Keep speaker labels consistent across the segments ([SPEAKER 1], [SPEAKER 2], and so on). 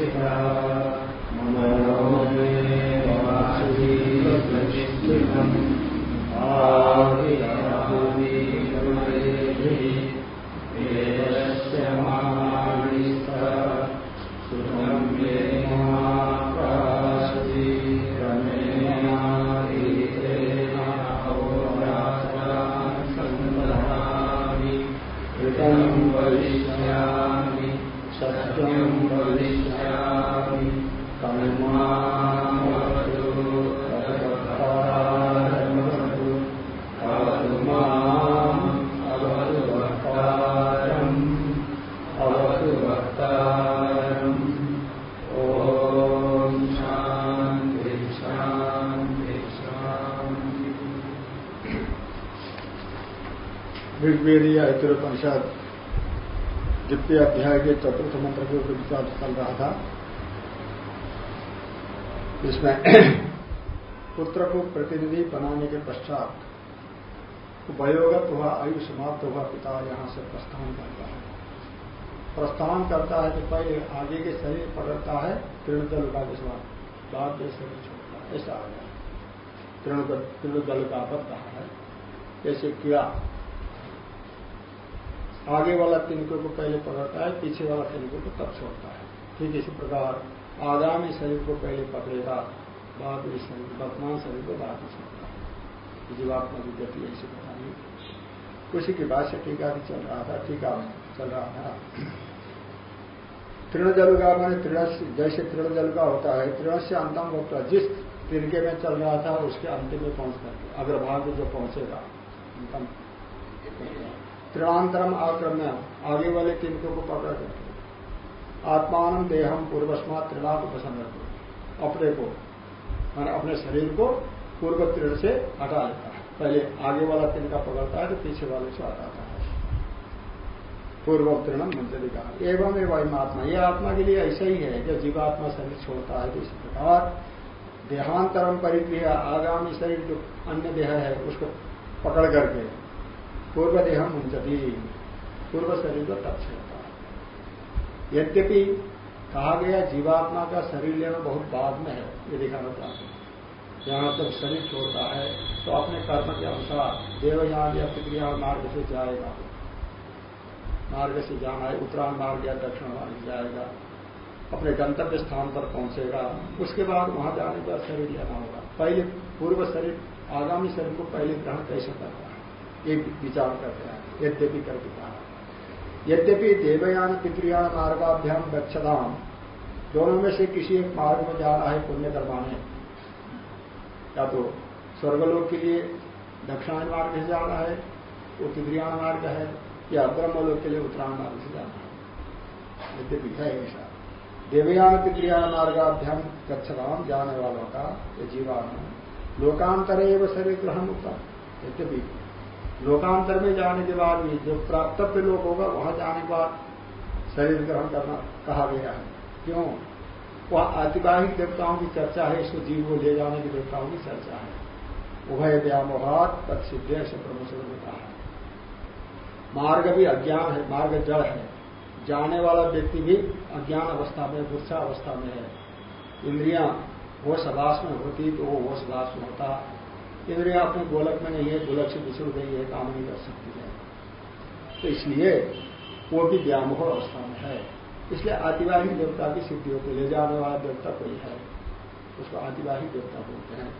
[SPEAKER 1] Thank you. उपनिषद द्वितीय अध्याय के चतुर्थ मंत्र के ऊपर विचार चल रहा था। इसमें पुत्र को प्रतिनिधि बनाने के पश्चात उपयोगत हुआ, आयु समाप्त हुआ, पिता यहाँ से प्रस्थान करता है। प्रस्थान करता है कि पहले आगे के शरीर पकड़ता है तृणजल का विश्वास बाद में शरीर छोड़ता है, ऐसा आ गया। तृणजल का पद कहा है, ऐसे किया। आगे वाला तिनकों को पहले पकड़ता है, पीछे वाला तिनकों को तब छोड़ता है। ठीक इसी प्रकार, आगामी शरीर को पहले पकड़ेगा, बाद में शरीर, वर्तमान शरीर को बाद में छोड़ता है। जीवात्मा की गति ऐसी बतानी उसी के बाद से टीका भी चल रहा था टीका चल रहा था। तृण जल का मैंने तृण जैसे तृण जल का होता है तृण से अंतम होता जिस तिनके में चल रहा था, उसके अंतिम में पहुँच करके अग्रभाग में जो पहुंचेगा, अंतम। त्रिणांतरम आक्रम्य आगे वाले तिनकों को पकड़ करके आत्मान देहम पूर्वस्मात त्रिनाथ उपसंग अपने को, मैंने अपने शरीर को पूर्व तृण से हटा लेता है। पहले आगे वाला तिनका पकड़ता है तो पीछे वाले से हटाता है। पूर्व तृणम मंत्री कहा। एवं एवं आत्मा यह आत्मा के लिए ऐसा ही है जब जीवात्मा शरीर छोड़ता है तो इसी प्रकार देहांतरम परिक्रिया आगामी शरीर जो अन्य देह है, उसको पकड़ करके पूर्व देह मुंजती पूर्व शरीर को है यद्यपि कहा गया जीवात्मा का शरीर लेना बहुत बाद में है, ये दिखाना चाहते हैं। जहाँ जब शरीर छोड़ता है तो अपने कर्म के अनुसार देवयान या प्रक्रिया मार्ग से जाएगा। मार्ग से जाना है, उत्तरायण मार्ग या दक्षिण मार्ग जाएगा। अपने गंतव्य स्थान पर पहुंचेगा। उसके बाद वहाँ जाने का शरीर लेना होगा। पहले पूर्व शरीर, आगामी शरीर को पहले ग्रहण कैसे करना ये विचार करते हैं, यद्यपि करके कहा यद्यपि देवयान पितृयान मार्गाभ्याम गच्छदाम दोनों में से किसी एक मार्ग में जाना है पुण्य करवाने या तो स्वर्गलोक के लिए दक्षिणायन मार्ग से जाना है, वो पितृयान मार्ग है, या ब्रह्मलोक के लिए उत्तरायण मार्ग से जाना है। यद्यपि है ऐसा देवयान पितृयान मार्गाभ्याम गच्छदाम जाने वालों का जीवान लोकांतर एवं शरीर ग्रहण होता यद्यपि लोकांतर में जाने के बाद भी जो प्राप्तव्य लोक होगा, वहाँ जाने के बाद शरीर ग्रहण करना कहा गया है। क्यों? वह आतिवाहिक देवताओं की चर्चा है, इसको जीव को ले जाने की देवताओं की चर्चा है। उभय व्यामोहात तत्सिद्ध से प्रमोशन ने कहा मार्ग भी अज्ञान है, मार्ग जड़ है। जाने वाला व्यक्ति भी अज्ञान अवस्था में गुस्सा अवस्था में है। इंद्रिया वो सदास में होती तो वो होशदास में होता। इंद्रिया अपने गोलक में नहीं है गोलक से बिछुड़ गई है काम नहीं कर सकती है। तो इसलिए वो भी व्यामोह अवस्था में है। इसलिए आदिवाहिक देवता की सिद्धियों को ले जाने वाला देवता कोई है। उसको आदिवाहिक देवता बोलते हैं।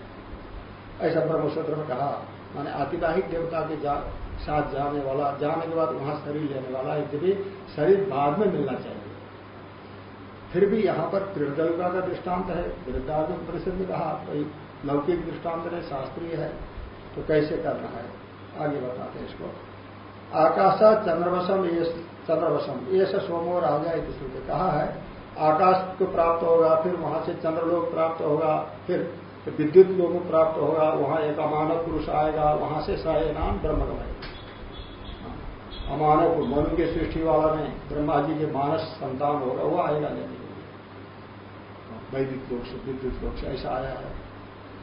[SPEAKER 1] ऐसा ब्रह्मसूत्र में कहा माने आतिवाहिक देवता के जा, साथ जाने वाला जाने के बाद वहाँ शरीर लेने वाला यदि शरीर बाद में मिलना चाहिए। फिर भी यहाँ पर त्रिदलगा का दृष्टांत है। वृद्धागम परिषद कहा लौकिक दृष्टांत नहीं शास्त्रीय है तो कैसे करना है? आगे बताते हैं इसको। आकाशा चंद्रवशम, ये चंद्रवशम, ये सोमो राजा इस श्रुति। कहा है, आकाश को प्राप्त होगा, फिर वहाँ से चंद्रलोक प्राप्त होगा, फिर विद्युत लोग प्राप्त होगा, वहाँ एक अमानव पुरुष आएगा, वहाँ से साय नाम ब्रह्मगमय अमानव मनु के सृष्टि वाला में ब्रह्मा जी के मानस संतान होगा, वो आएगा लेने वैदिक लोक से विद्युत लोक से ऐसा आया है।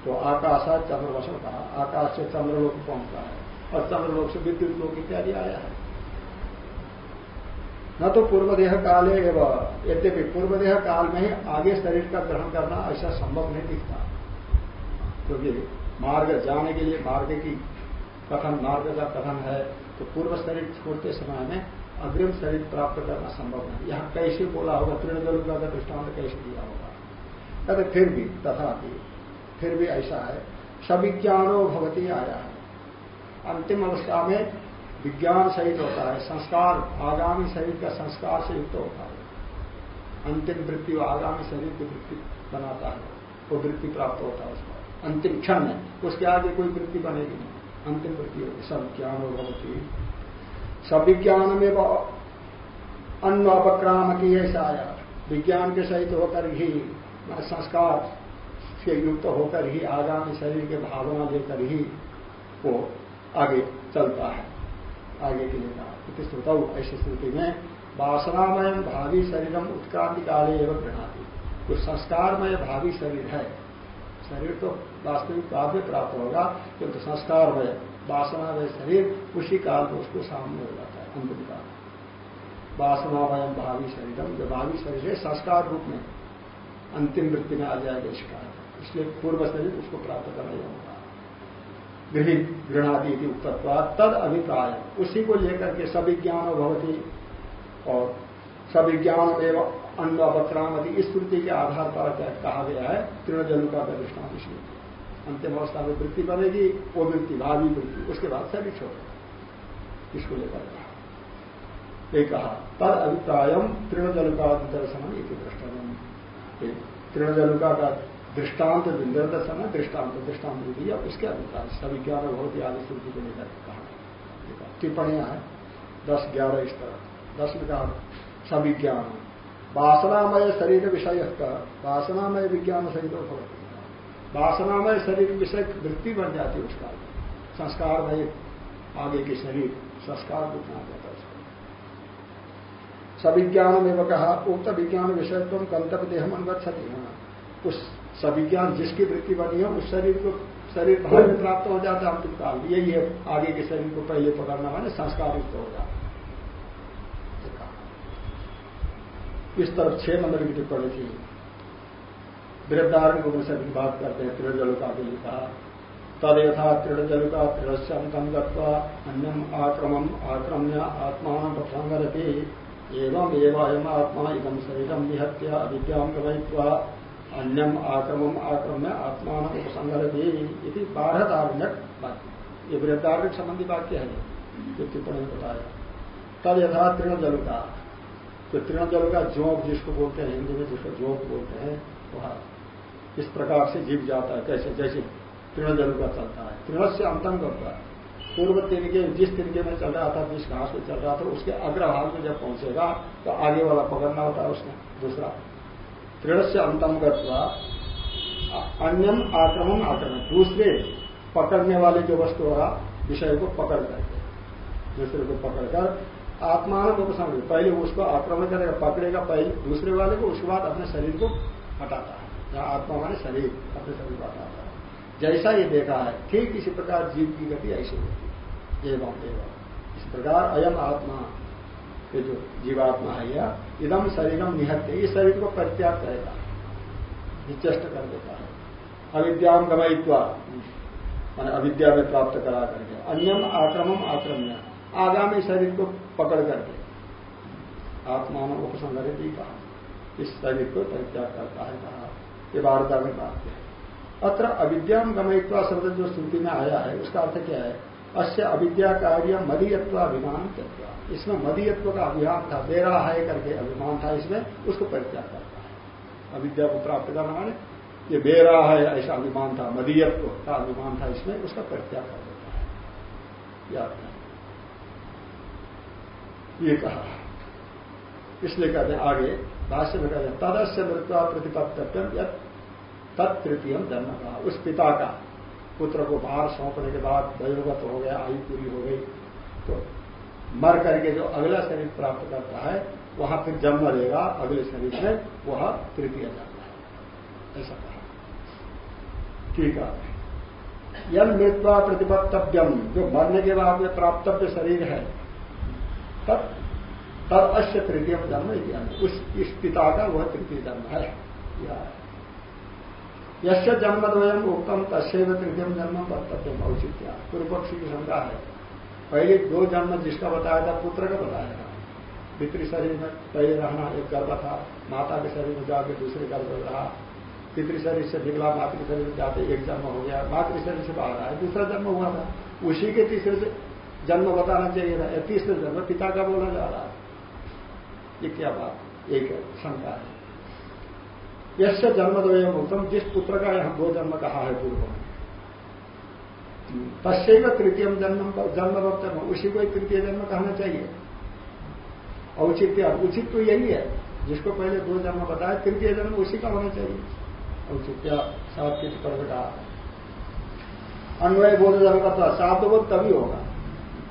[SPEAKER 1] तो आकाशा चंद्रवशन कहा, आकाश से चंद्रलोक पहुँचता है, और चंद्रलोक से विद्युत लोक इत्यादि आया है। न तो पूर्व देह काल एवं, यद्यपि पूर्व देह काल में ही आगे शरीर का ग्रहण करना ऐसा संभव नहीं दिखता। क्योंकि मार्ग जाने के लिए मार्ग की कथन, मार्ग का कथन है तो पूर्व शरीर छोड़ते समय में अग्रिम शरीर प्राप्त करना संभव नहीं। यहाँ कैसे बोला होगा? तृणजल का दृष्टांत कैसे दिया होगा? कहते फिर भी तथा फिर भी ऐसा है। सविज्ञानो भवती आया। है अंतिम अवस्था में विज्ञान सहित होता है, संस्कार आगामी शरीर का संस्कार से युक्त होता है। अंतिम वृत्ति आगामी शरीर की वृत्ति बनाता है, वो वृत्ति प्राप्त होता है उसको अंतिम क्षण में उसके आगे कोई वृत्ति बनेगी नहीं। अंतिम वृत्ति होगी सब ज्ञान भवती। सविज्ञान में अन्न अपक्रामती ऐसा आया। विज्ञान के सहित होकर ही, संस्कार से युक्त होकर ही, आगामी शरीर के भावना लेकर ही वो आगे चलता है। आगे के लिए कहा। ऐसी स्थिति में, वासनामय भावी शरीरम उत्क्रांति काले एवं गृहणाती जो संस्कारमय भावी शरीर है, शरीर तो वास्तविक बाद में प्राप्त होगा, किंतु संस्कारमय वासना व शरीर उसी काल में उसको सामने हो जाता है अंतिम काल वासनामय भावी शरीरम, जो भावी शरीर है, संस्कार रूप में अंतिम वृत्ति में आ जाएगा इस काल इसलिए पूर्व शरीर उसको प्राप्त करना होगा गृहित गृहणादि उत्तत्वा तद अभिप्राय। उसी को लेकर के सविज्ञान भवती और सविज्ञान एवं अन्न अवक्रामति इस वृत्ति के आधार पर कहा गया है? तृणजलुका का दृष्टांत इसलिए अंतिम अवस्था में वृत्ति बनेगी, वो वृत्ति भावी वृत्ति, उसके बाद सभी छोड़ेगा इसको लेकर कहा। कहा, तद अभिप्रायम तृणजलुका दर्शन इति दृष्टम तृणजलुका का दृष्टांत दर्शन है दृष्टांत दृष्टांत दिया, उसके अभिप्राय सभी ग्यारह बहुत आदि श्रुति को लेकर कहा। टिप्पणियाँ हैं, दस, ग्यारह इस तरह। दस में कहा सविज्ञान वासनामय शरीर विषय का वासनामय विज्ञान होती वासनामय शरीर विषय वृत्ति बन जाती है उसका। संस्कार में आगे के शरीर, संस्कार बुझना जाता है। सविज्ञान में कहा उक्त विज्ञान विषय तुम गंतव्य देह अनुगछति हाँ। उस सविज्ञान जिसकी वृत्ति बनी है, उस शरीर को, शरीर भाव में प्राप्त हो जाता है अंतिम काल। यही है, आगे के शरीर को पहले पकड़ना माने संस्कार युक्त हो जाता इस तरफ़ छह नंबर की टिप्पणी थी। वृद्धारण उपनिषद की बात करते हैं, त्रिजलुका के लिए कहा। तद यथा त्रिजलुका त्रिशम गत्वा अन्यम आक्रमम आक्रम्य आत्मान प्रसंगरति एवं एवं आत्मा इदम शरीरम निहत्य अविद्याम गमय्वा अन्यम आक्रमम आक्रम्य आत्मान उपसंगरति इति बारहदारण्यक वाक्य ये वृद्धारण संबंधी वाक्य है, जो टिप्पणी में बताया। तद यथा तृणजलुका। तो तृणजलुका जोंक जिसको बोलते हैं, हिंदी में जिसको जोंक बोलते हैं, वह इस प्रकार से जीव जाता है, कैसे? जैसे तृणजल का चलता है तृण से अंतम करता है। पूर्व तिनके जिस तिनके में चल रहा था, जिस घास में चल रहा था, उसके अग्रभाग में जब पहुंचेगा तो आगे वाला पकड़ना होता है उसने, दूसरा। तृण से अंतम करता अन्यम आक्रमण आक्रमण दूसरे पकड़ने वाले जो वस्तु होगा, विषय को पकड़ करके। दूसरे को पकड़कर आत्मान को पसंद पहले उसको आक्रमण करेगा पकड़ेगा पहले दूसरे वाले को, उसके बाद अपने शरीर को हटाता है। जहाँ आत्मा माने शरीर, अपने शरीर को हटाता है। जैसा ये देखा है, ठीक इसी प्रकार जीव की गति ऐसी होती है। एवं एवं। इस प्रकार अयम आत्मा, ये जो जीवात्मा है यह इदम शरीरम निहत्य इस शरीर को परित्याग करेगा निचेष्ट कर देता है। अविद्याम गमयित्वा, मैंने अविद्या में प्राप्त करा करके, अन्यम आक्रमम आक्रम्य, आगामी शरीर को पकड़ करके। आत्मा ने उपसंहरित ही कहा इस शरीर को परित्याग करता है, कहा। ये वार्ता में प्राप्त है। अत्र अविद्याम गमयित्वा शब्द जो श्रुति में आया है, उसका अर्थ क्या है? अश्य अविद्या कार्य मदीयत्वाभिमान त्यक्वा इसमें मदीयत्व का अभिमान था रहा है करके अभिमान था इसमें, उसको परित्याग करता है। अविद्या को प्राप्त करना माने, ये रहा है ऐसा अभिमान था, मदीयत्व का अभिमान था इसमें, उसका परित्याग कर देता है। याद ये कहा। इसलिए कहते हैं आगे, भाष्य में कहते हैं, तदस्य मृत्यु प्रतिपत्तव्यम तत्तृतीय जन्म का उस पिता का पुत्र को बाहर सौंपने के बाद वयोगत हो गया आयु पूरी हो गई। तो मर करके जो अगला शरीर प्राप्त करता है, वहाँ फिर जन्म लेगा, अगले शरीर में वह तृतीय जन्म है। ऐसा कहा। ठीक है। यम मृत्यु प्रतिपत्तव्यम, जो मरने के बाद में प्राप्तव्य शरीर है तब तब अश्य तृतीय जन्म उस इस पिता का वह तृतीय जन्म है। यश जन्म द्वयम उत्तम तस्व तृतीय जन्म कर्तव्य औचित्या। पूर्व पक्षी की शंका है। पहले दो जन्म जिसका बताया था, पुत्र का बताया था। पितृ शरीर में पहले रहना एक गर्भ था, माता के शरीर में जाकर दूसरे गर्भ रहा। पितृ शरीर से निकला, मातृ शरीर में जाते एक जन्म हो गया। मातृ शरीर से बाहर आया, दूसरा जन्म हुआ था। उसी के तीसरे से जन्म बताना चाहिए था। तीसरे जन्म पिता का बोला जा रहा है। ये क्या बात, एक शंका है। यश जन्म द्वय उत्तम जिस पुत्र का यहाँ दो जन्म कहा है पूर्व में। तस्व तृतीय जन्म जन्म वक्त उसी को तृतीय जन्म कहना चाहिए। औचित्य उचित तो यही है। जिसको पहले दो जन्म बताया, तृतीय जन्म उसी का होना चाहिए। औचित्य सात पर कहा अन्वय बोध जन्म का सात बोध तभी होगा।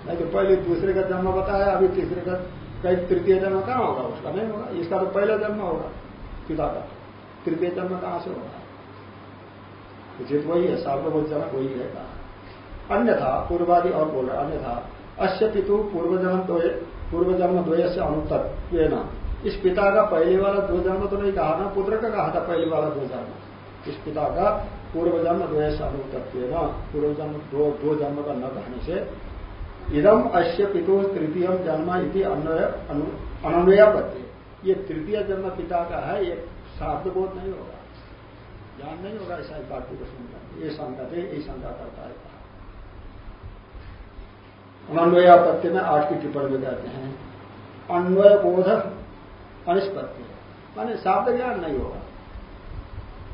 [SPEAKER 1] नहीं तो पहले दूसरे का जन्म बताया, अभी तीसरे का, कई तृतीय जन्म कहाँ होगा उसका? नहीं होगा। इसका तो पहला जन्म होगा, पिता का। तृतीय जन्म कहाँ से होगा उचित वही है सार्वभौत जनक वही है कहा। अन्यथा, पूर्वादि और बोल रहा अन्यथा अश्य पितु पूर्व जन्म द्वय पूर्व जन्म द्वय से अनुत्तर इस पिता का पहले वाला दो जन्म तो नहीं कहा ना, पुत्र का कहा था पहले वाला दो जन्म इस पिता का पूर्व जन्म द्वय से अनुत्तर पूर्व जन्म दो दो जन्म का न कहने से। इदम अश्य पितु तृतीय जन्म इति अन्वय पत्य ये तृतीय जन्म पिता का है, ये शाब्द बोध नहीं होगा। ज्ञान नहीं होगा, ऐसा इस वाक्य को सुनकर ये संगत है ये शंका करता है। अन्वयापत्ति में आठ की टिप्पणी में कहते हैं, अन्वय बोध अनिष्पत्ति। माने शाब्द ज्ञान नहीं होगा।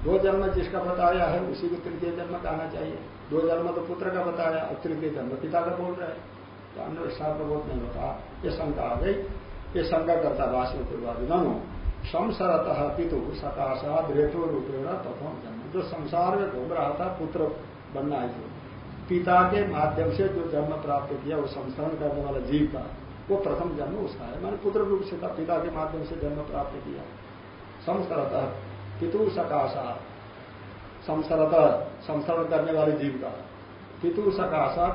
[SPEAKER 1] दो जन्म जिसका बताया है, उसी को तृतीय जन्म कहना चाहिए। दो जन्म तो पुत्र का बताया और तृतीय जन्म पिता का बोल रहे हैं। तो अन्य शाब्द बोध नहीं होता। ये शंका आ गई। ये शंका करता भाषण पूर्वादि नो संसरत पितु सकाशाद रेतो रूपेण प्रथम जन्म। जो संसार में घूम रहा था, पुत्र बनना है पिता के माध्यम से जो जन्म प्राप्त किया, वो संस्करण करने वाला जीव का वो प्रथम जन्म उसका है। मैंने पुत्र रूप से था, पिता के माध्यम से जन्म प्राप्त किया। संस्करत पितु सकाशा संसरत संस्करण करने वाले जीव का। पितु सकाशा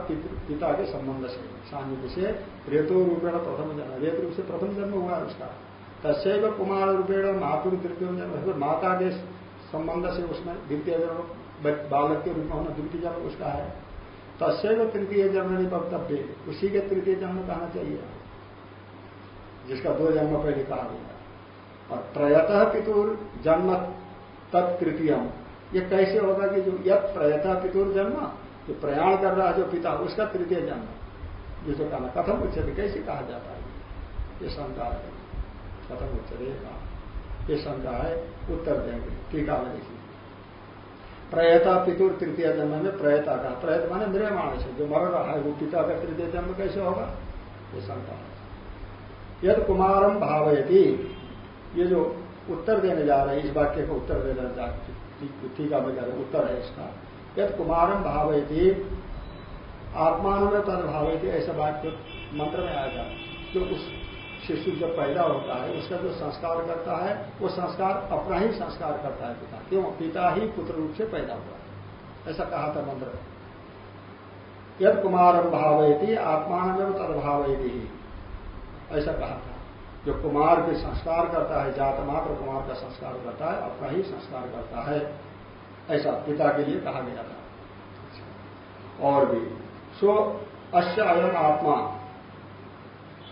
[SPEAKER 1] पिता के संबंध से, सान्निध्य से रेतो रूपेण प्रथम जन्म। रेत रूप से प्रथम जन्म हुआ है उसका। तस्व कुमार रूपेण मातुर तृतीय जन्म माता के संबंध से उसमें द्वितीय जन्म बालक के रूप में होना द्वितीय जन्म उसका है। तस्व तृतीय जन्म नहीं वक्तव्य। उसी के तृतीय जन्म कहना चाहिए। जिसका दो जन्म पहले कहा गया और प्रयतः पितुर जन्म तत्तृतीयम ये कैसे होगा कि जो यद प्रयतः पितुर जन्म, जो प्रयाण कर रहा जो पिता, उसका तृतीय जन्म। जिसको कहना कथम उच्चते कैसे कहा जाता है? ये शंका है। कथम उच्चते ये शंका है, उत्तर देंगे। टीका में देखिए। प्रयता पितुर तृतीय जन्म में प्रयता का। प्रयत माने मेरे मानस है जो मर रहा है, वो पिता का तृतीय जन्म कैसे होगा? ये शंका है। यद कुमारम भावयती। ये जो उत्तर देने जा रहे हैं, इस वाक्य को उत्तर देने जा टीका में जा रहे उत्तर है इसका। यद कुमारम भावयती। आत्मान तद भावयती ऐसा वाक्य मंत्र में आएगा जो उस शिशु जब पैदा होता है, उसका जो संस्कार करता है, वो संस्कार अपना ही संस्कार करता है पिता। क्यों? पिता ही पुत्र रूप से पैदा हुआ है। ऐसा कहा था मंत्र। में यद कुमारम भावयती आत्मान में तदभावयती ऐसा कहा था। जो कुमार के संस्कार करता है, जात मात्र कुमार का संस्कार करता है, अपना ही संस्कार करता है। ऐसा पिता के लिए कहा गया था। और भी। सो अश्य अयम आत्मा।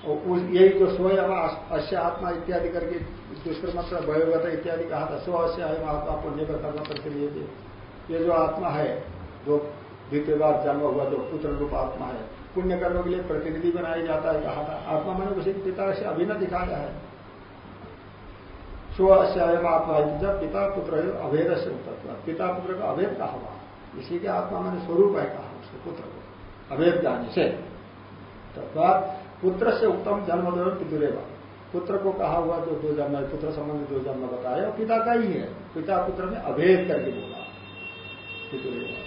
[SPEAKER 1] और यही जो स्वयं अश्य आत्मा इत्यादि करके दुष्कर्म वयोगत इत्यादि कहा था, स्व अश्य आत्मा पुण्य का कर्म करके लिए ये जो आत्मा है, जो द्वितीय बार जन्म हुआ, जो पुत्र रूप आत्मा है, पुण्य कर्म के लिए प्रतिनिधि बनाया जाता है, कहा था। आत्मा मैंने उसी पिता से अभिन्न दिखाया है। स्व अश्यायम आत्मा जब पिता पुत्र अभेद से उत्तर पिता पुत्र का अभेद कहा हुआ। इसी के आत्मा मैंने स्वरूप है कहा, उसके पुत्र को। अभेद जाने से। तो पुत्र से उत्तम जन्म दो पितुरेवा पुत्र को कहा हुआ जो दो जन्म है, पुत्र संबंधी दो जन्म बताया पिता का ही है। पिता पुत्र में अभेद करके बोला। पितुरेवा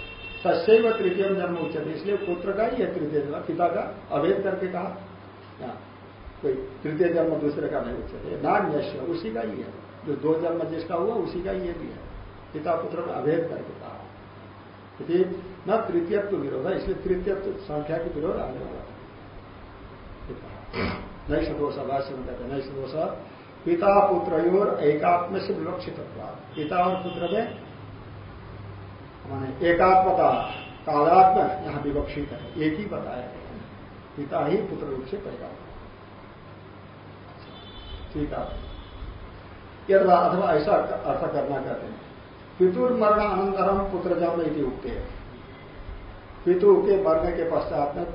[SPEAKER 1] तस्व तृतीय जन्म उच्चते इसलिए पुत्र का ही है तृतीय जन्म। पिता का अभेद करके कहा। कोई तृतीय जन्म दूसरे का नहीं उच्चते नान्य उसी का ही है। जो दो जन्म जिसका हुआ, उसी का ये भी है। पिता पुत्र में अभेद करके कहा। न तृतीयत्व विरोध है, इसलिए तृतीयत्व संख्या के विरोध आने वाला नई सदोष भाष्य में कहते नई सदोष पिता पुत्र और एकात्म से विवक्षित पिता और पुत्र में माने एकात्मता कालात्म यहाँ विवक्षित है, एक ही बताया गया पिता ही पुत्र रूप से पैदा हुआ। ठीक है। यदि अथवा ऐसा अर्थ करना कहते हैं पितुर्मरण अनंतरम पुत्र जन्म इति उगते पितु के मरने के पश्चात में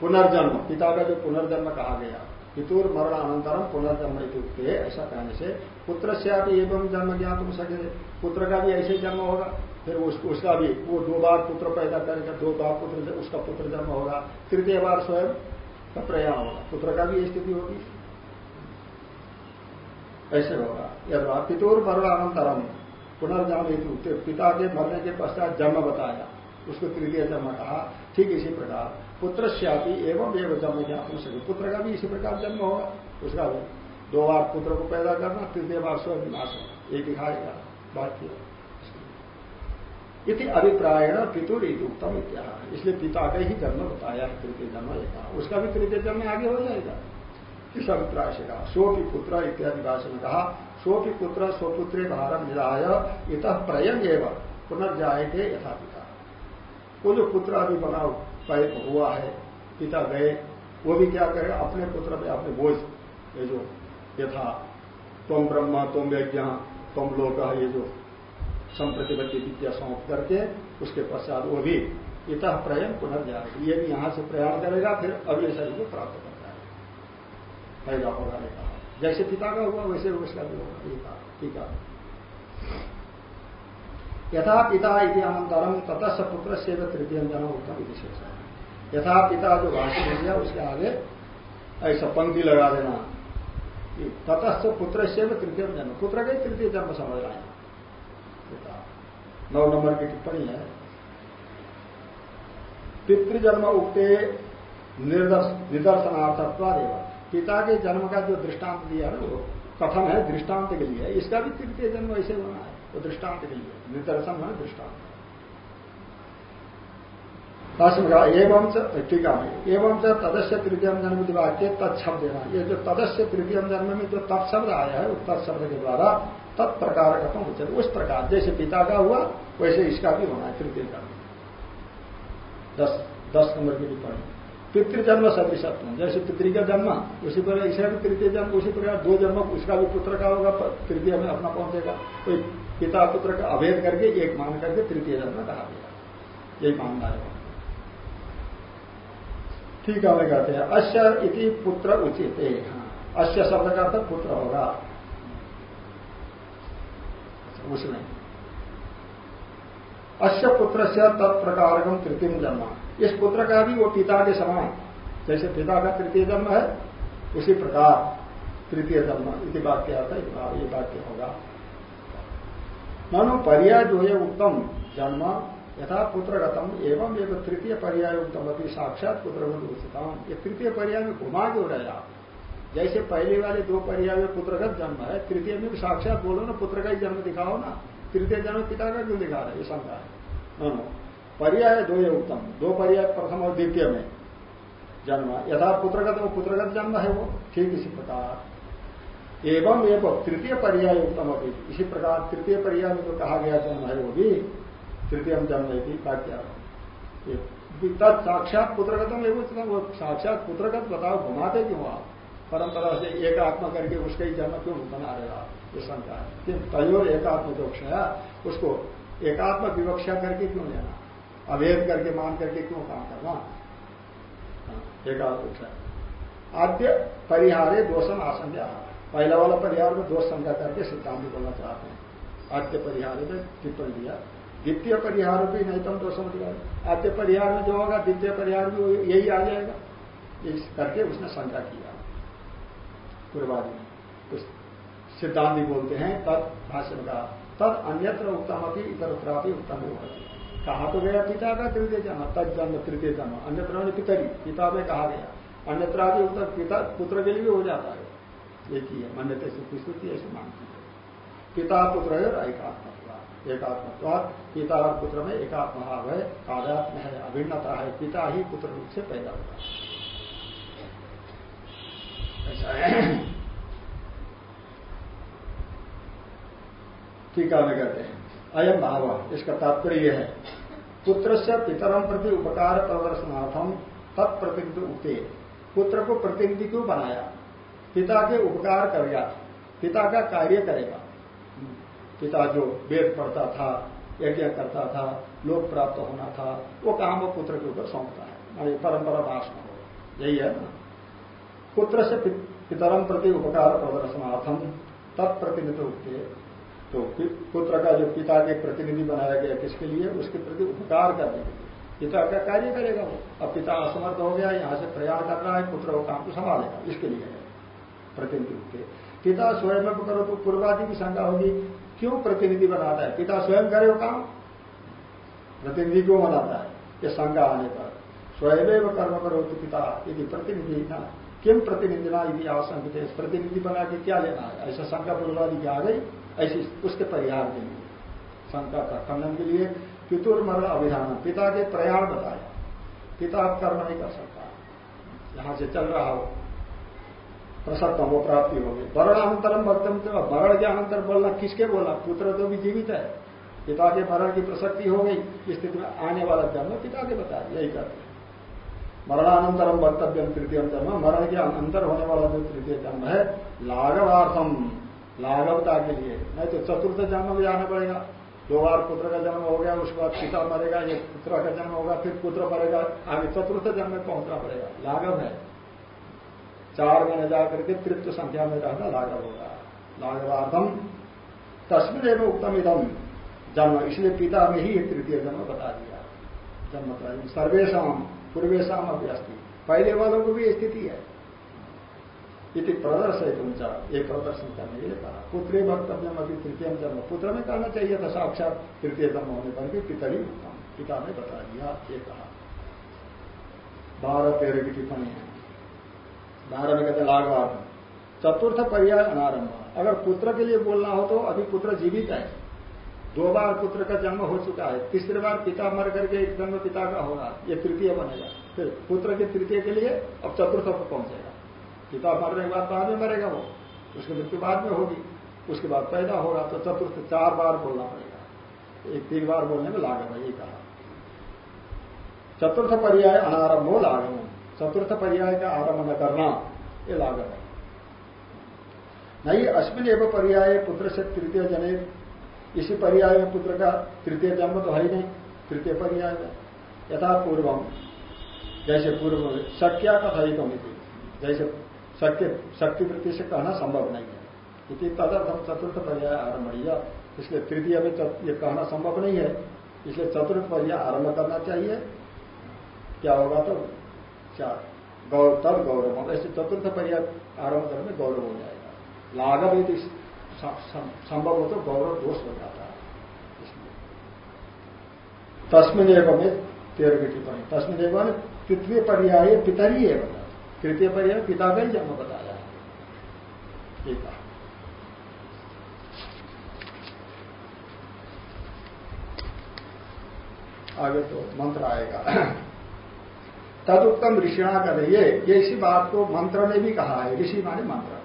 [SPEAKER 1] पुनर्जन्म पिता का जो पुनर्जन्म कहा गया पितुर मरण अनंतरम पुनर्जन्म उगते ऐसा कहने से पुत्र से आप एवं जन्म ज्ञान तुम सके। पुत्र का भी ऐसे जन्म होगा फिर उस, उसका भी वो दो बार पुत्र पैदा करेगा दो बार पुत्र उसका पुत्र जन्म होगा तृतीय बार स्वयं का प्रयाण होगा पुत्र का भी स्थिति होगी। ऐसे होगा। यदि पितुर मरण अनंतरम पुनर्जन्म पिता के मरने के पश्चात जन्म बताया उसको तृतीय जन्म कहा ठीक इसी प्रकार। पुत्र श्यापी एवं एवं जन्म ज्ञापन सके पुत्र का भी इसी प्रकार जन्म होगा। उसका भी। दो बार पुत्र को पैदा करना तृतीय बार स्व विनाश ये दिखाएगा बात इति अभिप्रायण पितुर उत्तम इत्याह। इसलिए पिता का ही जन्म बताया है, तृतीय जन्म कहा। उसका भी तृतीय जन्म आगे हो जाएगा। इस अभिप्राय से कहा, सोपी पुत्र इत्यादि भाषा में कहा, सोपी पुत्र स्वपुत्र भारत निराय इत प्रयंग एवं पुनर्जाएँगे यथा पिता। वो जो पुत्र अभी बनाओ पैक हुआ है, पिता गए, वो भी क्या करेगा अपने पुत्र में अपने बोझ, ये जो यथा तुम ब्रह्मा तुम यज्ञ तुम लोग ये जो संप्रतिबद्धि विद्या सौंप करके, उसके पश्चात वो भी इत प्रयण पुनर्जाएगा ये भी यहाँ से प्रयाण करेगा, फिर अगले शरीर को प्राप्त करता है। पैदा होगा ने कहा जैसे पिता का हुआ, वैसे उसका भी होगा, ये कहा ठीक है। यथा पिता इति अनंतरम ततस्थ पुत्र से तृतीय जन उत्तम विशेष यथा पिता जो भाष्य बन गया उसके आगे ऐसा पंक्ति लगा देना। ततस्थ पुत्र से तृतीय जन्म। पुत्र के तृतीय जन्म समझ रहे हैं। नौ नंबर की टिप्पणी है। पितृजन्म उगते निदर्शनार्थत्वा देव पिता के जन्म का जो दृष्टांत दिया है वो कथन है दृष्टांत के लिए। इसका भी तृतीय जन्म ऐसे होना है। वो दृष्टांत के लिए। निदर्शन है दृष्टांत। एवं टीका में, एवं से तदस्य तृतीय जन्म वाक्य तत्शब्द देना ये जो तदस्य तृतीय जन्म में जो तत्शब्द आया है, उस तत्शब्द के द्वारा तत्प्रकार का उच्चर उस प्रकार, जैसे पिता का हुआ, वैसे इसका भी होना है, तृतीय जन्म। दस दस नंबर की टिप्पणी। पितृजन्म सदृशत्व, जैसे पितृ का जन्म, उसी पर इसका भी तृतीय जन्म, उसी प्रकार दो जन्म, उसका भी पुत्र का होगा तृतीय में अपना पहुंचेगा कोई पिता पुत्र का अभेद करके एक मान करके तृतीय जन्म कहा गया। यही मानना है। ठीक है कहते हैं अश्य इति पुत्र उचित। हाँ अश्य शब्द का अर्थ पुत्र होगा। अच्छा, उसमें अश्य पुत्र से तत्प्रकारकम तृतीय जन्म। इस पुत्र का भी वो पिता के समान जैसे पिता का तृतीय जन्म है उसी प्रकार तृतीय जन्म। इति वाक्य है ये वाक्य होगा। ननु पर्याय जो है उत्तम जन्म यथा पुत्रगतम एवं एक तृतीय पर्याय उत्तम साक्षात पुत्रगत उचितम। ये तृतीय पर्याय में घुमा क्यों रहे आप जैसे पहले वाले दो पर्याय में पुत्रगत जन्म है, तृतीय में भी साक्षात बोलो ना पुत्र का ही जन्म दिखाओ ना, तृतीय जन्म पिता का क्यों दिखा रहे ये शंका है। नो पर्याय दो ये उत्तम। दो पर्याय प्रथम और द्वितीय में जन्म। यथा पुत्रगत वो पुत्रगत जन्म है वो, ठीक इसी प्रकार। एवं एवं तृतीय पर्याय उत्तम अभी इसी प्रकार तृतीय पर्याय में जो कहा गया जन्म है वो भी तृतीय जन्म है वाक्य तत् साक्षात पुत्रगतम एवं वो साक्षात पुत्रगत बताओ घुमाते क्यों आप परंपरा से एक आत्मा करके उसका ही जन्म क्यों बना रहे आप ये शंका है। तयोर एकात्म जो क्षया उसको एकात्म विवक्षा करके क्यों लेना? अभेद करके मान करके क्यों काम करना? हाँ, एकात्म आद्य परिहारे दोषम आसंज्ञा पहला वाला परिहार में दोष संख्या करके सिद्धांत बोलना चाहते हैं। आद्य परिहार में टिप्पणी दिया। द्वितीय परिहार भी नहीं तो दोष समझ आद्य परिहार में जो होगा, द्वितीय परिहार में यही आ जाएगा। इस करके उसने शंका किया। पूर्वादि में सिद्धांत बोलते हैं, तद भाषण का तद अन्यत्र उत्तम अपनी इतर उत्तम होगा कहा तो गया पिता का तृतीय जन्म, तद जन्म, तृतीय जन्म। अन्यत्र पितरी। पिता में कहा गया। अन्यत्र उत्तर पिता, पुत्र के लिए भी हो जाता है। एक ही है, मान्यता से ऐसे मानती है। पिता, पुत्र है और एकात्मत्व एकात्मत्व पिता और पुत्र में एकात्म भाव है कादात्म है, अभिन्नता है, पिता ही पुत्र रूप से पैदा होता है। टीका में कहते हैं, अयम भाव, इसका तात्पर्य है पुत्र से पितरम प्रति उपकार प्रदर्शनार्थम तत्प्रतिनिधि उगते पुत्र को प्रतिनिधि क्यों बनाया? पिता के उपकार करेगा पिता का कार्य करेगा। पिता जो वेद पढ़ता था, यज्ञ करता था, लोक प्राप्त होना था, वो काम वो पुत्र के ऊपर सौंपता है। परंपरा नाश न हो यही है ना। पुत्र से पितरम प्रति उपकार प्रदर्शनार्थम तत्प्रतिनिधि उठते तो पुत्र का जो पिता के प्रतिनिधि बनाया गया किसके लिए? उसके प्रति उपकार करने के लिए। पिता का कार्य करेगा वो। अब पिता असमर्थ हो गया, यहाँ से प्रयाण कर रहा है, पुत्र वो काम को संभालेगा। इसके लिए प्रतिनिधि उठते पिता स्वयं करो तो पूर्वादि की शंका होगी क्यों प्रतिनिधि बनाता है? पिता स्वयं करे वो काम। प्रतिनिधि क्यों बनाता है? ये शंका आने पर। स्वयं कर्म करो तो पिता, यदि प्रतिनिधि ना किम प्रतिनिधि ना, यदि आशंक प्रतिनिधि बना के क्या लेना है? ऐसा शंका पूर्वादि की आ गई, ऐसी उसके परिहार के लिए। शंका का खंडन के लिए पितुर मरण अभिधान, पिता के प्रयाण बताया। पिता कर्म नहीं कर सकता। यहाँ से चल रहा हो। प्रसन्न वो प्राप्ति होगी। मरणानंतरम भक्तम तो मरण के अनंतर बोलना किसके बोला? पुत्र तो भी जीवित है। पिता के मरण की प्रसक्ति हो गई स्थिति में आने वाला जन्म पिता के बताया यही करते मरणानंतरम वक्तव्य, तृतीय जन्म मरण के अंतर होने वाला जो तृतीय जन्म है, लाघवार्थम, लाघवता के लिए। नहीं तो चतुर्थ जन्म में जाना पड़ेगा। दो बार पुत्र का जन्म हो गया, उसके बाद पिता मरेगा, ये पुत्र का जन्म होगा, फिर पुत्र मरेगा, आगे चतुर्थ जन्म में पहुँचना पड़ेगा। लाघव है। चार महीने जाकर के तृप्त संख्या में रहना लाघव होगा। लाघवार्थम तस्वीर एवं उत्तम इदम। जन्म, इसलिए पिता में ही तृतीय जन्म बता दिया। जन्म सर्वेशम पूर्वेशम अभ्यस्ती पहले वालों को भी स्थिति है। इति प्रदर्शित ऊँचा ये प्रदर्शन करने के लिए कहा। पुत्री वक्तव्य अभी तृतीय जन्म। पुत्र में कहना चाहिए था, साक्षात तृतीय जन्म होने पर भी पिता ही उत्तम। पिता ने बता दिया, ये कहा। बारह तेरह की टिप्पणी है। बारह में कहते लाघवाद चतुर्थ पर्याय अनारंभ अगर पुत्र के लिए बोलना हो तो अभी पुत्र जीवित है। दो बार पुत्र का जन्म हो चुका है। तीसरी बार पिता मर करके एक जन्म पिता का होगा। ये तृतीय बनेगा। फिर पुत्र के तृतीय के लिए अब चतुर्थ पर पहुंचेगा। पिता मरने के बाद बाद में मरेगा वो। उसकी मृत्यु बाद में होगी। उसके बाद पैदा होगा तो चतुर्थ चार बार बोलना पड़ेगा। एक तीन बार बोलने में लागम है, ये कहा। चतुर्थ पर्याय अनारंभ हो लागम चतुर्थ पर्याय का आरंभ न करना, ये लागत है। नहीं, अश्विन एवं पर्याय पुत्र से तृतीय जने। इसी पर्याय में पुत्र का तृतीय जन्म तो है ही नहीं, तृतीय पर्याय में। यथा पूर्वम, जैसे पूर्व शक्या कथा ही तो जैसे शक्ति शक्ति वृत्ति से कहना संभव नहीं है। क्योंकि तदर्थम चतुर्थ पर्याय आरंभणीय इसलिए तृतीय में ये कहना संभव नहीं है। इसलिए चतुर्थ पर्याय आरंभ करना चाहिए। क्या होगा तो चार। गौर, तब गौरव होगा। ऐसे चतुर्थ पर्याय आरंभ करने में गौरव हो जाएगा। लाघव यदि संभव हो तो गौरव दोष हो जाता है। तस्मिन एवं में तेरह की टिप्पणी तस्मिन एवं तृतीय पर्याय पितरी एवं तृतीय पर्याय पिता का ही जन्म बताया। है आगे तो मंत्र आएगा। तदुत्तम ऋषिणा कर रही ये इसी बात को मंत्र ने भी कहा है, ऋषि माने मंत्र।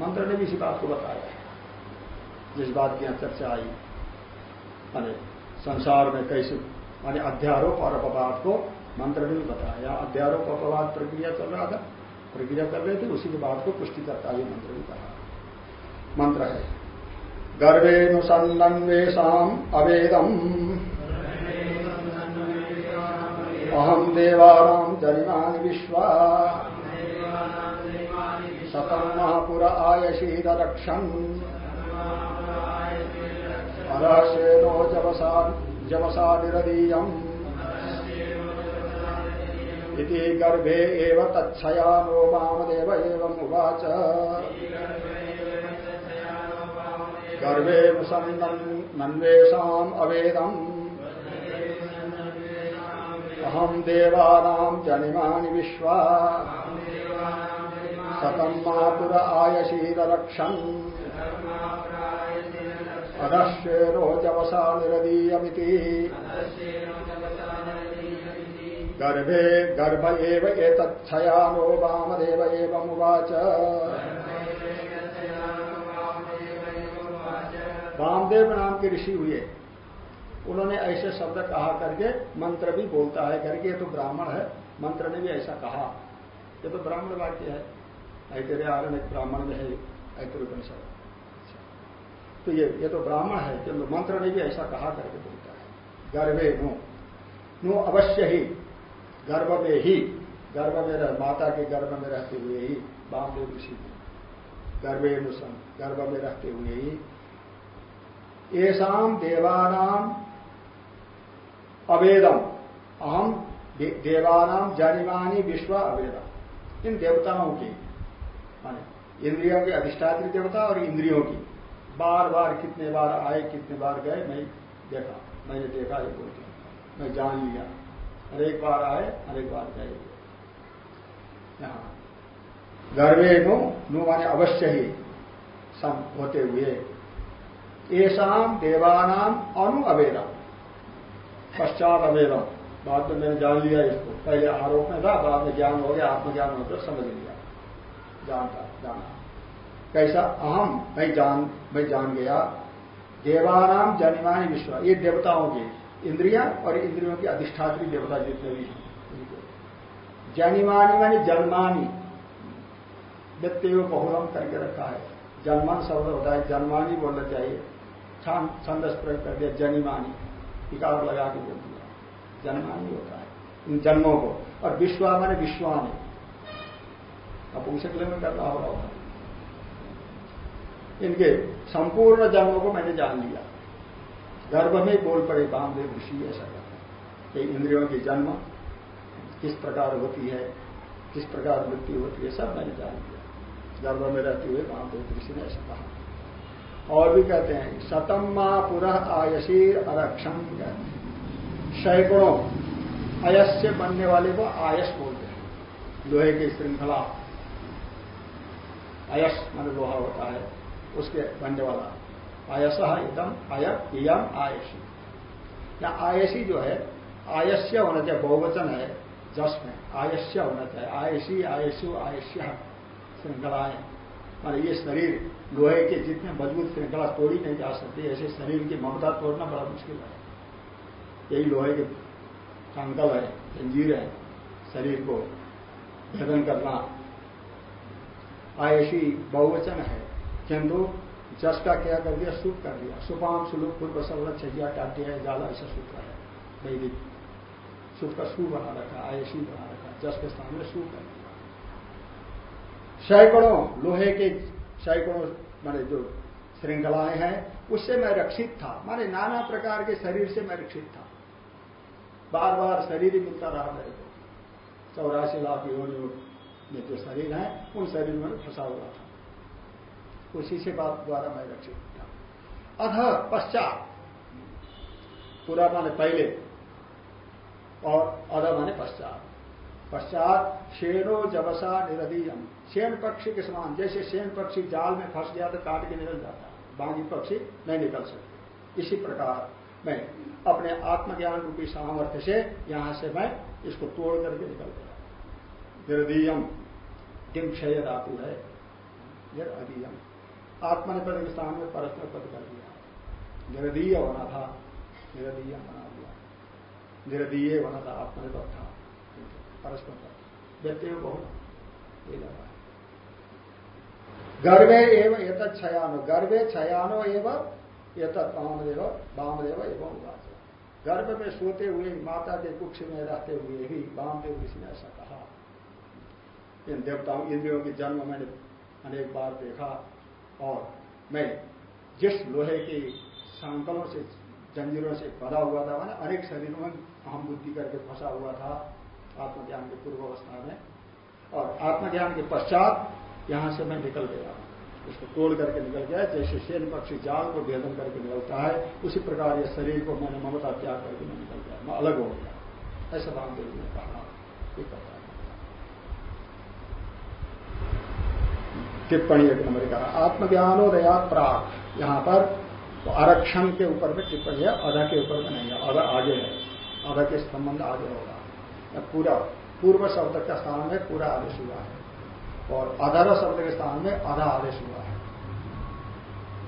[SPEAKER 1] मंत्र ने भी इसी बात को बताया है, जिस बात की चर्चा आई। माने संसार में कैसे, माने अध्यारोप और अपवाद को मंत्र ने भी बताया। अध्यारोप अपवाद प्रक्रिया चल रहा था, प्रक्रिया कर रहे थे, उसी के बाद को पुष्टि करता ये मंत्र भी कहा। मंत्र है गर्वे गर्वेनुसन्नन्वेषाम अवेदम। अहम देवानाम जनिमान विश्वा। सतम महापुर आयशीर रक्षण अरहसेनो जवसा इति गर्भे एव तच्छया नो वामदेव उवाच। गर्भे नन्वेषाम् अवेदम्। अहम् देवानाम् जनिमानि विश्वा। सतम् मापुर आयशीरक्षन् अधश्वेनो जवसा निरदीयमिति। गर्भे गर्भ एव एतच्छयानो वामदेव एवं उवाच वामदेव नाम के ऋषि हुए उन्होंने ऐसे शब्द कहा करके मंत्र भी बोलता है करके, ये तो ब्राह्मण है, मंत्र ने भी ऐसा कहा। ये तो ब्राह्मण वाक्य है। ऐतरे आरण एक ब्राह्मण में है, ऐतरे तो ये ये तो ब्राह्मण है, किंतु मंत्र ने भी ऐसा कहा करके बोलता है। गर्भे नो नो अवश्य ही, गर्भ में ही, गर्भ में रह, माता के गर्भ में रहते हुए ही, बामदेव ऋषि गर्भे नुसन गर्भ में रहते हुए ही येषाम देवानाम अवेदम। अहम देवानाम जनिमानी विश्व अवेदम। इन देवताओं की इंद्रियों के अधिष्ठात्री देवता और इंद्रियों की। बार बार कितने बार आए, कितने बार गए, मैं देखा, मैंने देखा, ये बोलती मैं जान लिया। अनेक बार आए अनेक बार गए। यहाँ गर्वे नो, नु माने अवश्य ही सम होते हुए। ऐसाम देवानाम अनु अवेदम। पश्चात अवेदम बाद में मैंने जान लिया इसको। पहले आरोप में था, बाद में ज्ञान हो गया, आत्मज्ञान होकर समझ लिया। जानता, जाना। कैसा? अहम, मैं जान मैं जान गया। देवानाम जनिमानी विश्व। ये देवताओं के इंद्रिया और इंद्रियों की अधिष्ठात्री देवता जितने भी हैं जनिमानी मानी जन्मानी। व्यक्तियों बहुलम करके रखा है। जन्मान शब्द होता है, जन्मानी बोलना चाहिए। छंदस प्रयोग कर दिया, जनिमानी। विकार लगा के बोल दिया। जन्मानी होता है। इन जन्मों को। और विश्वा माने विश्वानी। अब के में कर रहा होगा इनके संपूर्ण जन्मों को मैंने जान लिया। गर्भ में बोल पड़े, बामदेव ऋषि, ऐसा कहते हैं इंद्रियों की जन्म, किस प्रकार होती है, किस प्रकार मृत्यु होती है, सब मैंने जान लिया। गर्भ में रहते हुए बामदेव ऋषि ने ऐसा कहा। और भी कहते हैं शतम माँ पुरः आयशीर अरक्षम सैकड़ों अयस्य बनने वाले को आयस बोलते हैं, लोहे की श्रृंखला। अयस मान लोहा होता है, उसके बनने वाला। आयस एकदम अय यम आयसी। या आयसी जो है, आयस्य होना चाहिए बहुवचन है जस में आयस्य होना चाहिए आयसी, आयसु, आयस्य, श्रृंखलाएँ। मान ये शरीर लोहे के जितने मज़बूत श्रृंखला तोड़ी नहीं जा सकती, ऐसे शरीर की ममता तोड़ना बड़ा मुश्किल है। यही लोहे के संकल है, जंजीर है, शरीर को भेदन करना। आयसी बहुवचन है। किंतु जस का क्या कर दिया? सुख कर दिया। सुपाम सुलुक पूर्व सवल छजिया टाटे है जाला ऐसा सूत्र है। वैदिक सुख का सु बना रखा, आयसी बना रखा, जस के स्थान में सु कर दिया। सैकड़ों लोहे के सैकड़ों माने जो श्रृंखलाएँ हैं, उससे मैं रक्षित था। माने नाना प्रकार के शरीर से मैं रक्षित था। बार बार शरीर ही मिलता रहा मेरे को। चौरासी लाख योनियों में जो शरीर है, उन शरीर में फंसा हुआ था। उसी से बात द्वारा मैं रक्षित था। अध पश्चात, पूरा माने पहले, और अध माने पश्चात। पश्चात शेनो जबसा निरदीयम शेन पक्षी के समान, जैसे शेन पक्षी जाल में फंस गया तो काट के निकल जाता बागी पक्षी नहीं निकल सकते। इसी प्रकार मैं अपने आत्मज्ञान रूपी सामर्थ्य से यहाँ से मैं इसको तोड़ करके निकल गया। निरदीयम। किम क्षय धातु है? अधीयम आत्मनिपद के स्थान में परस्पर पद कर दिया। निर्दीय होना था निरदीय बना दिया। निरदीय होना था आत्मनिपद था। परस्पर पद। व्यक्ति बहुत ये लगा। गर्भे एवं ये छयानो। गर्भे छयानो एवं ये वामदेव वामदेव एवं उवाच। गर्भ में सोते हुए, माता के कुक्ष में रहते हुए ही वामदेव ऋषि ने ऐसा कहा। इन देवताओं इंद्रियों के जन्म मैंने अनेक बार देखा और मैं जिस लोहे के संकलों से, जंजीरों से बधा हुआ था, मैंने अनेक शरीरों में अहम बुद्धि करके फंसा हुआ था आत्मज्ञान के पूर्व अवस्था में। और आत्मज्ञान के पश्चात यहाँ से मैं निकल गया। उसको तोड़ करके निकल गया। जैसे शेन पक्षी जाल को भेदन करके निकलता है, उसी प्रकार ये शरीर को मैंने ममता त्याग करके मैं निकल गया। मैं अलग हो गया। ऐसा रामदेव ने कहा। ये टिप्पणी एक नंबर कहा। आत्मज्ञानोदयात प्राक यहाँ पर तो आरक्षण के ऊपर में टिप्पणी है, अधा के ऊपर में नहीं है। अधा आगे है। अधा के संबंध आगे होगा। पूरा, पूर्व शब्द का स्थान में पूरा आदेश हुआ है। और अधर शब्द के स्थान में आधा आदेश हुआ है।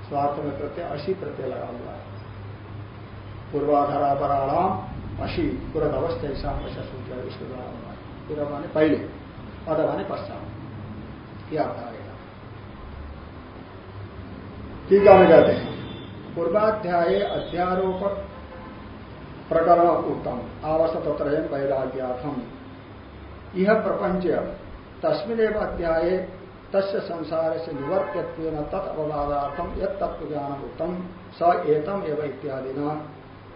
[SPEAKER 1] स्वार्थ में प्रत्यय, अशी प्रत्यय लगा हुआ है। पूर्वाधरापराणाम अशी पूरा अवस्था ऐसा ऐसा सूत्र है, उसके द्वारा हुआ है। पूरा माने पहले, अध माने पश्चात। क्या अर्थ आएगा ठीक है कहते हैं। पूर्वाध्याय अध्यारोप प्रकरण उत्तम आवश्यकत्रयन वैराग्याथम यह प्रपंच तस्मिन अध्याय तस्य संसार से निवर्त्यत्व तत्अववादार्थम यद तत्व ज्ञान उत्तम स एतम एवं इत्यादि न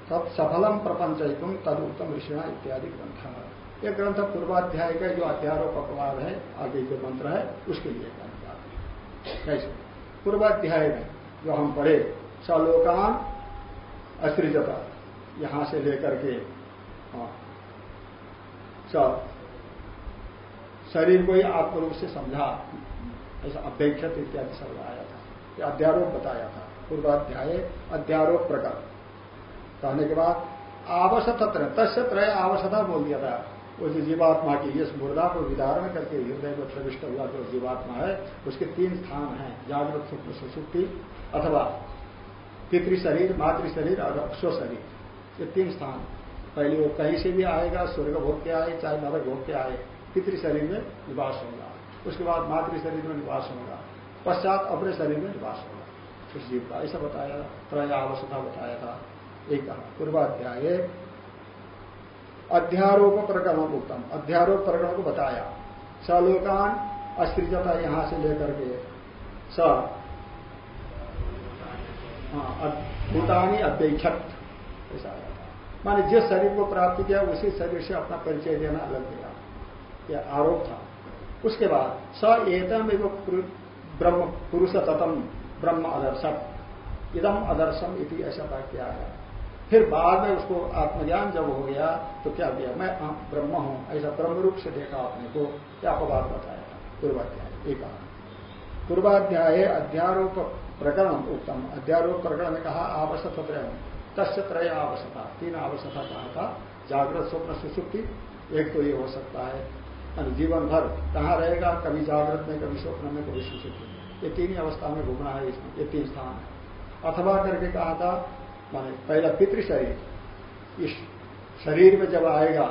[SPEAKER 1] तत्सफलम तद उत्तम ऋषिणा इत्यादि ग्रंथ यह ग्रंथ पूर्वाध्याय का जो अध्यारोप अपवाद है आगे जो मंत्र है उसके लिए पूर्वाध्याय में जो हम पढ़े सलोकान असृजता यहाँ से लेकर के हाँ, शरीर को ही आत्मरूप से समझा। ऐसा अपेक्षित इत्यादि सब आया था। अध्यारोप बताया था। पूर्वाध्याय अध्यारोप प्रकार कहने के बाद, आवश्यक तस्य त्रय आवश्यकता बोल दिया था। वो जो जीवात्मा की इस मुर्दा को विदारण करके हृदय में प्रविष्ट हुआ जो जीवात्मा है, उसके तीन स्थान हैं, जागृत सुख सुसुप्ति अथवा पितृ शरीर मातृ शरीर और स्व शरीर ये तीन स्थान। पहले वो कहीं से भी आएगा, स्वर्ग भोग के आए, चाहे नरक भोग के आए। पितृ शरीर में निवास होगा। उसके बाद मातृ शरीर में निवास होगा। पश्चात अपने शरीर में निवास होगा। उस जीव का ऐसा बताया त्रय आवश्यकता बताया था। एक कहा पूर्वाध्याय अध्यारोप प्रकरण उत्तम अध्यारोप प्रकरण को बताया। सलोकान अस्त्रिजता यहाँ से लेकर के स हाँ, भूतानी अपेक्षक ऐसा माने जिस शरीर को प्राप्त किया उसी शरीर से अपना परिचय देना अलग गया यह आरोप था। उसके बाद स एतम एवं ब्रह्म पुरुष ततम ब्रह्म अदर्शक इदम आदर्शम इति ऐसा वाक्य आया फिर बाद में उसको आत्मज्ञान जब हो गया तो क्या किया? मैं ब्रह्म हूँ। ऐसा ब्रह्म रूप से देखा अपने को क्या अपवाद बताया पूर्वाध्याय, एक पूर्वाध्याय अध्यारोप प्रकरण उत्तम अध्यारोप प्रकरण में कहा आवश्यक त्रय तस्य त्रय आवश्यकता। तीन आवश्यकता कहा था। जागृत स्वप्न सुसुप्ति एक तो ये हो सकता है। जीवन भर कहाँ रहेगा, कभी जागृत में, कभी स्वप्न में, कभी सुसुप्ति ये तीन अवस्था में घूमना है इसमें, ये तीन स्थान है। अथवा करके कहा था, माने पहला पितृ शरीर, इस शरीर में जब आएगा,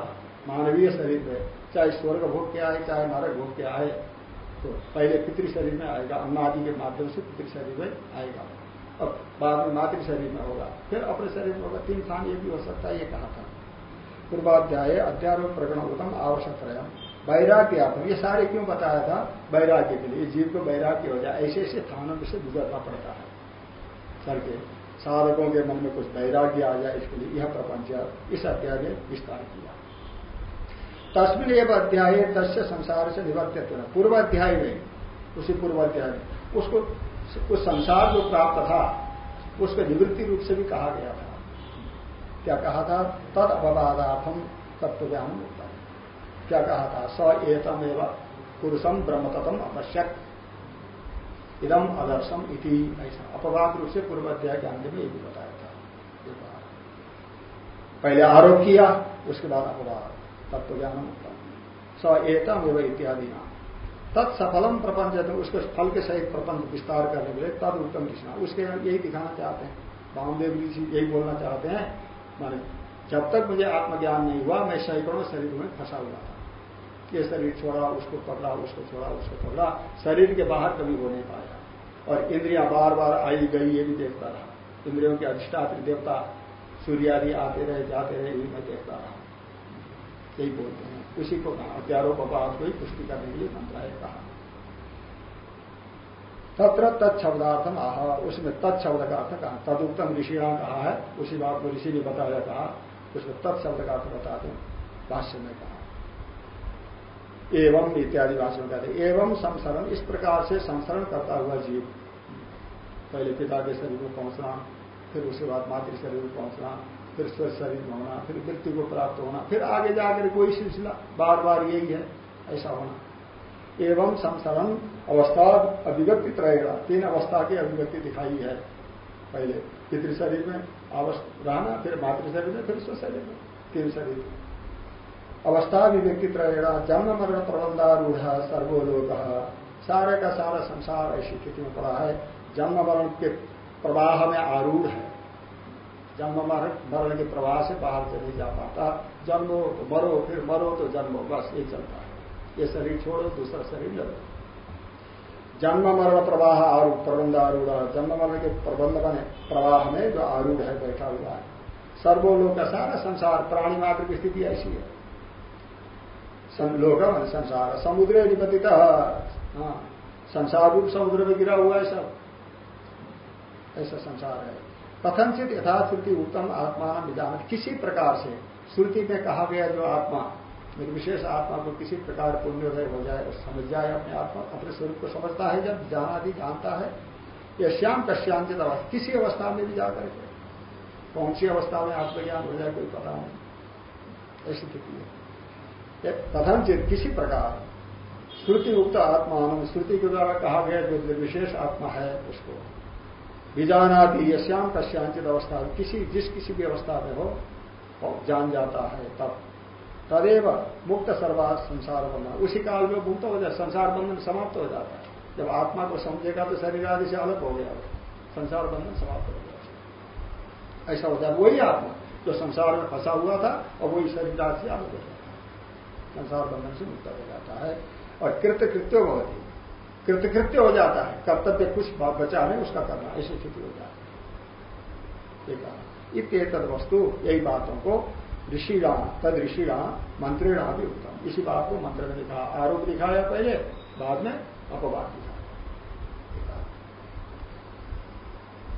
[SPEAKER 1] मानवीय शरीर में, चाहे स्वर्ग भोग के आए चाहे नरक भोग के आए तो पहले पितृ शरीर में आएगा, अन्नादि के माध्यम से पितृ शरीर में आएगा। अब बाद में मातृ शरीर में होगा, फिर अपने शरीर में होगा, तीन स्थान ये भी हो सकता है, ये कहा था। पूर्वाध्याय अध्यारोप प्रकरण उत्तम आवश्यक रहा वैराग्य आत्म ये सारे क्यों बताया था? वैराग्य के लिए। जीव को वैराग्य हो जाए, ऐसे ऐसे स्थानों से गुजरना पड़ता है। सर के साधकों के मन में कुछ वैराग्य आ जाए, इसके लिए यह प्रपंच इस अध्याय में विस्तार किया। तस्मिन एवं अध्याय तस्य संसार से निवर्तित पूर्व अध्याय में, उसी पूर्व अध्याय में, उसको उस संसार जो प्राप्त था, उसको निवृत्ति रूप से भी कहा गया था। क्या कहा था? तद अपवादार्थम तत्व ज्ञान क्या कहा था? स एतम एवं पुरुषम ब्रह्मतम अपश्यक इदम अदर्शम इति ऐसा। अपवाद रूप से पूर्व अध्याय के अंत में ये भी बताया था। पहले आरोप किया, उसके बाद अपवाद। तत्व ज्ञान उत्तम स एतम एवं इत्यादि नाम तत्सफलम प्रपंच उसके फल के सहित प्रपंच विस्तार करने के लिए तद उत्तम ऋषि उसके यही दिखाना चाहते हैं। वामदेव ऋषि यही बोलना चाहते हैं। माने जब तक मुझे आत्मज्ञान नहीं हुआ, मैं सैकड़ों शरीर में फंसा हुआ था। ये शरीर छोड़ा, उसको पकड़ा, उसको छोड़ा, उसको पकड़ा, शरीर के बाहर कभी हो नहीं पाया। और इंद्रियाँ बार बार आई, गई, ये भी देखता रहा। इंद्रियों के अधिष्ठात्र देवता सूर्य आदि आते रहे, जाते रहे, ये मैं देखता रहा। यही बोलते हैं। उसी को कहा अत्यारोप अपवाद को ही पुष्टि करने के लिए मंत्र है कहा। तत्र तत्शब्दार्थम आह, उसमें तत्शब्द का अर्थ कहा। तदुक्तम ऋषिणा कहा है, उसी बात को ऋषि ने बताया, कहा। उसमें तत्शब्द का अर्थ बताते भाष्य में कहा। एवं इत्यादि भाषा में कहते एवं संसरण, इस प्रकार से संसरण करता हुआ जीव। पहले पिता के शरीर में पहुँचना, फिर उसके बाद मातृ शरीर में पहुँचना, फिर स्वस्थ शरीर में होना, फिर मृत्यु को प्राप्त होना, फिर आगे जाकर कोई सिलसिला बार बार यही है, ऐसा होना। एवं संसरण अवस्था अभिव्यक्ति रहेगा तीन अवस्था की अभिव्यक्ति दिखाई है। पहले पितृ शरीर में रहना, फिर मातृ शरीर में फिर स्वस्थ शरीर में तीन शरीर अवस्था विव्यक्ति प्रेरणा जन्म मरण प्रबंधारूढ़ सर्वोलोक। सारे का सारा संसार ऐसी स्थिति में पड़ा है। जन्म मरण के प्रवाह में आरूढ़ है। जन्म मरण के प्रवाह से बाहर से नहीं जा पाता। जन्मो, मरो, फिर मरो तो जन्मो, बस ये चलता है। ये शरीर छोड़ो, दूसरा शरीर लो। जन्म मरण प्रवाह आरूढ़ प्रबंध आरूढ़ जन्म मरण के प्रबंध बने प्रवाह में जो आरूढ़ है, बैठा हुआ है। सर्वोलोक का सारा संसार, प्राणी मात्र की स्थिति ऐसी है। लोक मान संसार। समुद्र निपतित हाँ। संसार रूप समुद्र में गिरा हुआ है सब। ऐसा संसार है। कथनचित यथाश्रुति उत्तम आत्मा निजान किसी प्रकार से श्रुति में कहा गया जो आत्मा निर्विशेष आत्मा को किसी प्रकार पुण्योदय हो जाए समझ जाए, अपने आत्मा अपने स्वरूप को समझता है, जब जाना भी जानता है यह श्याम कश्यांचित अवस्था किसी अवस्था में भी जाकर के कौन सी अवस्था में आत्मज्ञान हो जाए, कोई पता नहीं। ऐसी स्थिति है। कथनचित किसी प्रकार श्रुति उक्त आत्मा श्रुति के द्वारा कहा गया जो निर्विशेष आत्मा है, उसको बीजानादि यश्याम कश्यांचित अवस्था किसी जिस किसी भी अवस्था में हो जान जाता है, तब तदेव मुक्त सर्वा संसार बंधन उसी काल में मुक्त हो जाए संसार बंधन समाप्त हो जाता है। जब आत्मा को समझेगा तो शरीर आदि से अलग हो गया संसार बंधन समाप्त हो गया। ऐसा है वही आत्मा जो संसार में फंसा हुआ था और वही शरीर आदि से अलग हो जाता है। संसार बंधन से मुक्त हो जाता है। और कृत्य कृत्य होती कृतकृत्य हो जाता है। कर्तव्य कुछ बचा नहीं, उसका करना ऐसी स्थिति हो जाती है। इत वस्तु, यही बातों को ऋषिराम, तद ऋषिराम मंत्रीराम भी उत्तम इसी बात को मंत्र में लिखा, आरोप दिखाया पहले, बाद में अपवाद दिखाया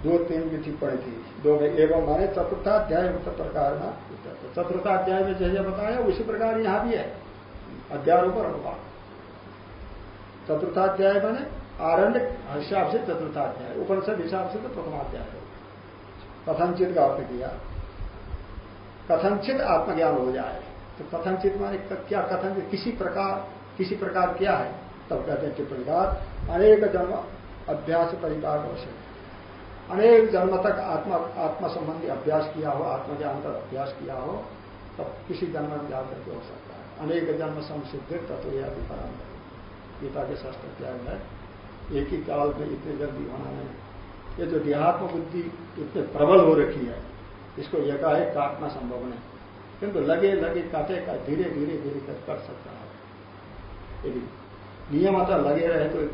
[SPEAKER 1] दो तीन की टिप्पणी थी। दो में एवं माने चतुर्थाध्याय प्रकार ना चतुर्थाध्याय में जैसे बताया, उसी प्रकार यहाँ भी है। अध्याय पर अनुपात चतुर्थाध्याय बने आरण्य, हिसाब से चतुर्थाध्याय उपनिषद हिसाब से तो प्रथमाध्याय कथनचित का अर्थ किया। कथनचित आत्मज्ञान हो जाए। तो कथनचित माने क्या कथन किसी प्रकार किसी प्रकार क्या है? तब कहते हैं टिप्पणीकार अनेक जन्म अभ्यास परिपाक अवश्य। अनेक जन्म तक आत्मा आत्मा संबंधी अभ्यास किया हो, आत्मज्ञान का अभ्यास किया हो, तब किसी जन्म में जाकर के हो सकता है। अनेक जन्म संसिद्ध तत्व या परम गीता के शास्त्र त्याग है? एक ही काल में इतने जल्दी होना नहीं। ये जो देहात्म बुद्धि इतने प्रबल हो रखी है इसको एकाएक काटना संभव नहीं। किंतु लगे लगे काटे का धीरे धीरे धीरे कर, कर सकता है। यदि नियमतः लगे रहे तो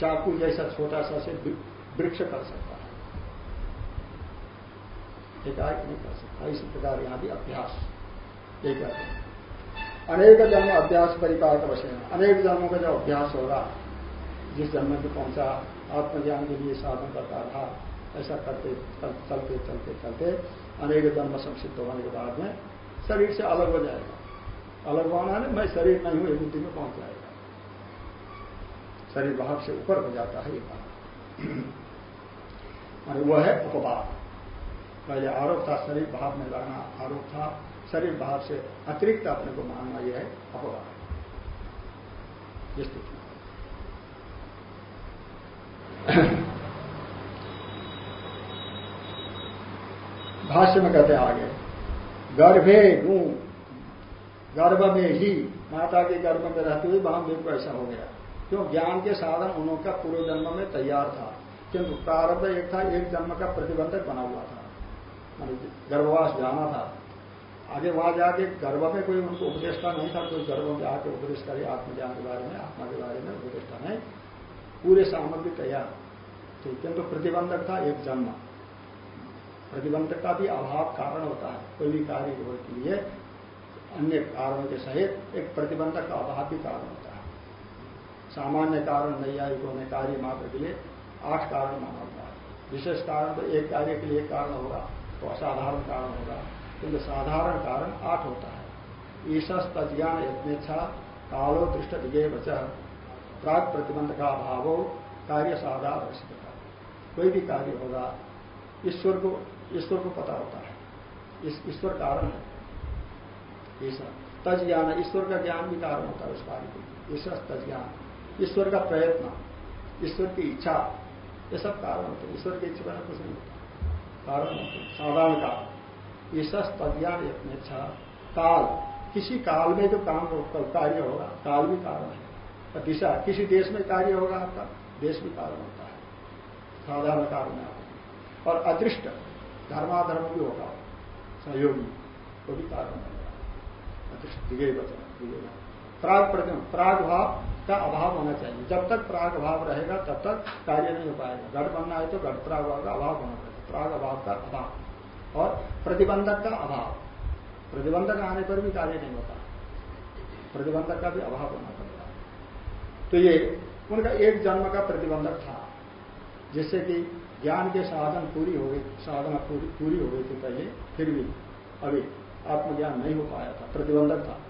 [SPEAKER 1] चाकू जैसा छोटा सा से वृक्ष कर सकता है। एकाएक नहीं कर सकता। इसी प्रकार यहाँ भी अभ्यास। एक अनेक जन्म अभ्यास परिपाक अवश्य अनेक जन्मों का जो अभ्यास होगा जिस जन्म में पहुँचा आत्मज्ञान के लिए साधन करता रहा ऐसा करते चलते चलते चलते अनेक जन्म संसिद्ध होने के बाद में शरीर से अलग हो जाएगा। अलग होना है, मैं शरीर नहीं हूँ ये बुद्धि में पहुँच जाएगा। शरीर भाव से ऊपर हो जाता है ये कहा वह है उपवाद। पहले आरोप था शरीर भाव में लाना आरोप था शरीर भाव से अतिरिक्त अपने को मानना, यह है अपवाद। स्थिति। भाष्य में कहते हैं आगे, गर्भे गु गर्भ में ही माता के गर्भ में रहते हुए वामदेव को ऐसा हो गया। क्यों? ज्ञान के साधन उनका पूर्व जन्म में तैयार था। किंतु प्रारब्ध एक था, एक जन्म का प्रतिबंधक बना हुआ था। गर्भवास जाना था। आगे वहाँ जाके गर्भ में कोई उनको उपदेष्टा नहीं था, कोई गर्भ में आके उपदेश करे, आत्मज्ञान के बारे में, आत्मा के बारे में उपदेष्टा नहीं। पूरे सामग्री तैयार। थी किंतु प्रतिबंधक था एक जन्म। प्रतिबंधक का भी अभाव कारण होता है। कोई भी कार्य होने के लिए अन्य कारणों के सहित एक प्रतिबंधक का अभाव भी कारण होता है। सामान्य कारण नैयायिकों ने कार्य मात्र के लिए आठ कारण माना होता है। विशेष कारण तो एक कार्य के लिए एक कारण होगा तो असाधारण कारण होगा किंतु साधारण कारण आठ होता है। ईशस तज्ञान यज्ञेच्छा कालो दृष्ट विजय बच प्राग प्रतिबंध का अभाव कार्य साधार आवश्यकता कोई भी कार्य होगा, ईश्वर को ईश्वर को पता होता है। इस ईश्वर कारण है। ईश्वर तज ज्ञान है ईश्वर का ज्ञान भी कारण होता है उस कार्य को ईश्वर तज ज्ञान ईश्वर का प्रयत्न, ईश्वर की इच्छा, ये सब कारण होते हैं। ईश्वर की इच्छा का कुछ नहीं होता। कारण होते साधारण कारण ईशस तज्ञान यत्नेच्छा काल। किसी काल में जो काम कार्य होगा, काल भी कारण है। दिशा, किसी देश में कार्य होगा आपका, देश भी कारण होता है। साधारण कारण है और अदृष्ट। धर्माधर्म भी होगा सहयोगी वो भी कारण बनेगा दिगे प्राग प्रतिम प्राग भाव का अभाव होना चाहिए। जब तक प्राग भाव रहेगा, तब तक कार्य नहीं हो पाएगा। घट बनना है तो घट प्राग भाव का अभाव होना पड़ेगा प्राग अभाव का अभाव और प्रतिबंधक का अभाव। प्रतिबंधक आने पर भी कार्य नहीं होता। प्रतिबंधक का भी अभाव होना पड़ेगा तो ये उनका एक जन्म का प्रतिबंधक था, जिससे कि ज्ञान के साधन पूरी हो गई, साधना पूरी हो गई थी पहले, फिर भी। अभी आत्मज्ञान नहीं हो पाया था, प्रतिबंधक था।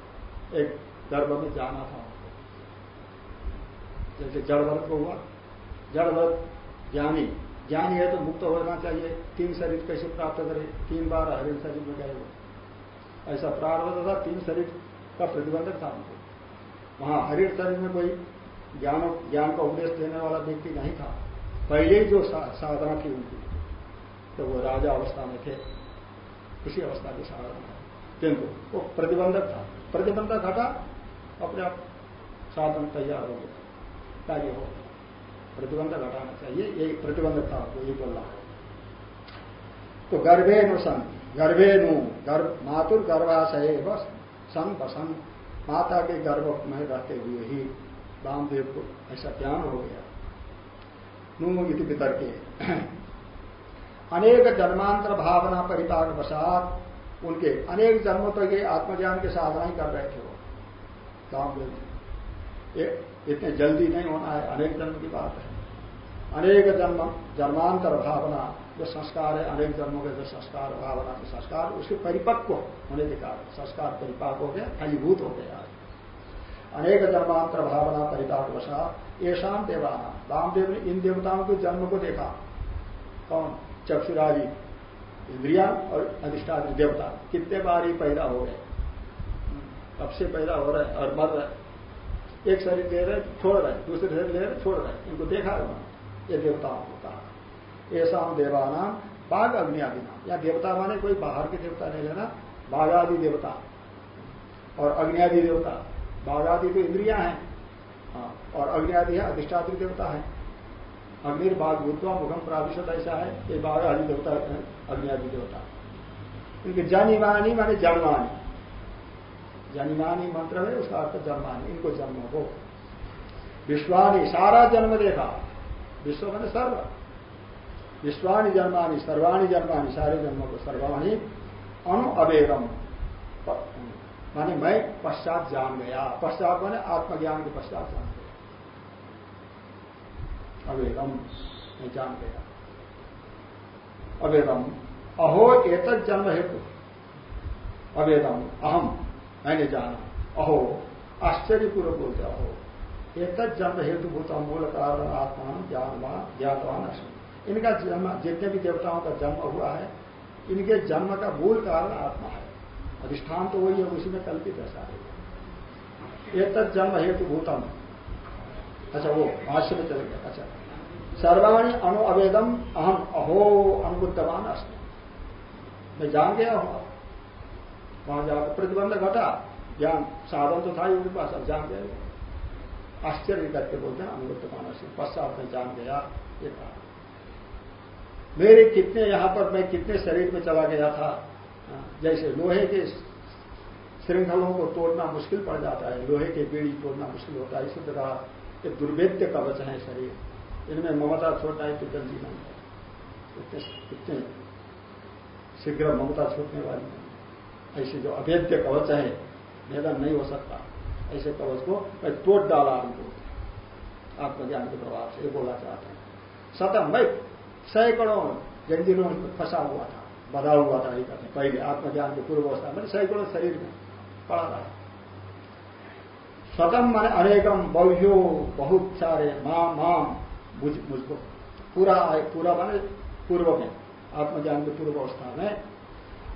[SPEAKER 1] एक गर्भ में जाना था जैसे जड़वर्त को हुआ। जड़वर्त ज्ञानी। ज्ञानी है तो मुक्त होना चाहिए। तीन शरीर कैसे प्राप्त करे? तीन बार हरिण शरीर में गए ऐसा प्रारंभ था, तीन शरीर का प्रतिबंधक था उनको। वहाँ हरिण शरीर में कोई ज्ञान ज्ञान का उपदेश देने वाला व्यक्ति नहीं था। पहले ही जो साधना थी उनकी तो वो राजा अवस्था में थे, उसी अवस्था की साधना है। किंतु वो प्रतिबंधक था। प्रतिबंधक घटा अपने आप साधन तैयार हो गया। कार्य हो प्रतिबंध घटाना चाहिए। यही प्रतिबंधक था आपको ये रहा है। तो गर्भे नु सन गर्भे नु गर्भ, मातुर गर्भाशय बस सन बसन। माता के गर्भ में रहते हुए ही रामदेव को ऐसा ज्ञान हो गया। नू इति पितर के अनेक जन्मांतर भावना परिपाक वसात उनके, अनेक जन्मों तक ये आत्मज्ञान के साधना ही कर रहे थे वो कामदेव इतने जल्दी नहीं होना है, अनेक जन्म की बात है। अनेक जन्म, जन्मांतर भावना, जो संस्कार है, अनेक जन्मों के जो संस्कार, भावना के संस्कार, उसके परिपक्व होने के कारण, संस्कार परिपाक हो गया, फलीभूत हो गया। अनेक जन्मांतर भावना परिपाक वसा ऐसा देवाना रामदेव ने इन देवताओं के जन्म को देखा। कौन? चक्षुराजी इंद्रिया और अधिष्ठात्री देवता। कितने बार ही पैदा हो गए? कब से पैदा हो रहे और मर रहे एक शरीर ले रहे, छोड़ रहे दूसरे शरीर ले रहे, छोड़ रहे इनको देखा है उन्होंने, ये देवताओं को कहा। ऐसा देवानाम बाघ अग्नि आदि नाम या देवता माने कोई बाहर के देवता नहीं लेना बाघ आदि देवता। और अग्नि आदि देवता। बाघ आदि तो इंद्रिया हाँ। और अग्नि आदि है, अधिष्ठात्री देवता है। अग्नि बाघ भूतवा मुखम प्राविशत ऐसा है, ये बाघ आदि देवता अग्नि आदि देवता। इनके जनिमानी माने जन्मानी। जन्मानी मंत्र है, उसका अर्थ जन्मानी, इनको जन्म हो। विश्वानी सारा जन्म देखा। विश्व मैंने सर्व। विश्वाणी जन्मानी, सर्वाणी जन्मानी, सारे जन्मों को सर्वाणी अनु अवेगम माने मैं पश्चात जान गया। पश्चात माने आत्मज्ञान के पश्चात जान गया। अवेदम, मैं जान गया। अवेदम, अहो एक जन्म हेतु। अवेदम अहम मैंने जाना। अहो, आश्चर्यपूर्वक बोलते अहो। एक जन्म हेतु भूता मूल कारण आत्मा ज्ञानवान, ज्ञातवान अश्व। इनका जन्म, जितने भी देवताओं का जन्म हुआ है, इनके जन्म का मूल कारण आत्मा है। अधिष्ठान तो वही है उसी में कल्पित है सारे। एक जन्म हेतु भूतम। अच्छा वो भाष्य में चले गया अच्छा। सर्वाणी अणु अवेदम अहम अहो अनुबुद्धवान अस्म। मैं जान गया हूँ। वहाँ जाकर प्रतिबंध घटा। ज्ञान साधन तो था उनके पास, अब जान गया। आश्चर्य करके बोलते हैं अनुगत मानस पश्चात में जान गया, ये कहा। मेरे कितने, यहाँ पर मैं कितने शरीर में चला गया था? जैसे लोहे के श्रृंखलों को तोड़ना मुश्किल पड़ जाता है, लोहे के बीड़ी तोड़ना मुश्किल होता है। इसी प्रकार एक दुर्भेद्य कवच है शरीर। इनमें ममता छोड़ना है तो जल्दी नहीं है। कितने शीघ्र ममता छूटने वाली नहीं ऐसे जो अभेद्य कवच है, भेदन नहीं हो सकता। ऐसे कवच को मैं तोड़ डाला उनको। आत्मज्ञान के प्रभाव से बोला चाहते हैं। सतम मैं सैकड़ों जंजीरों में फंसा हुआ था। बधा हुआ था ये कहते पहले आत्मज्ञान के पूर्व अवस्था में सैकड़ों शरीर में, पड़ा रहा स्वतम मान अनेकम बहुयो, बहुत सारे माम माम, मुझ, मुझको। पूरा पूरा माने पूर्व में आत्मज्ञान के पूर्व अवस्था में।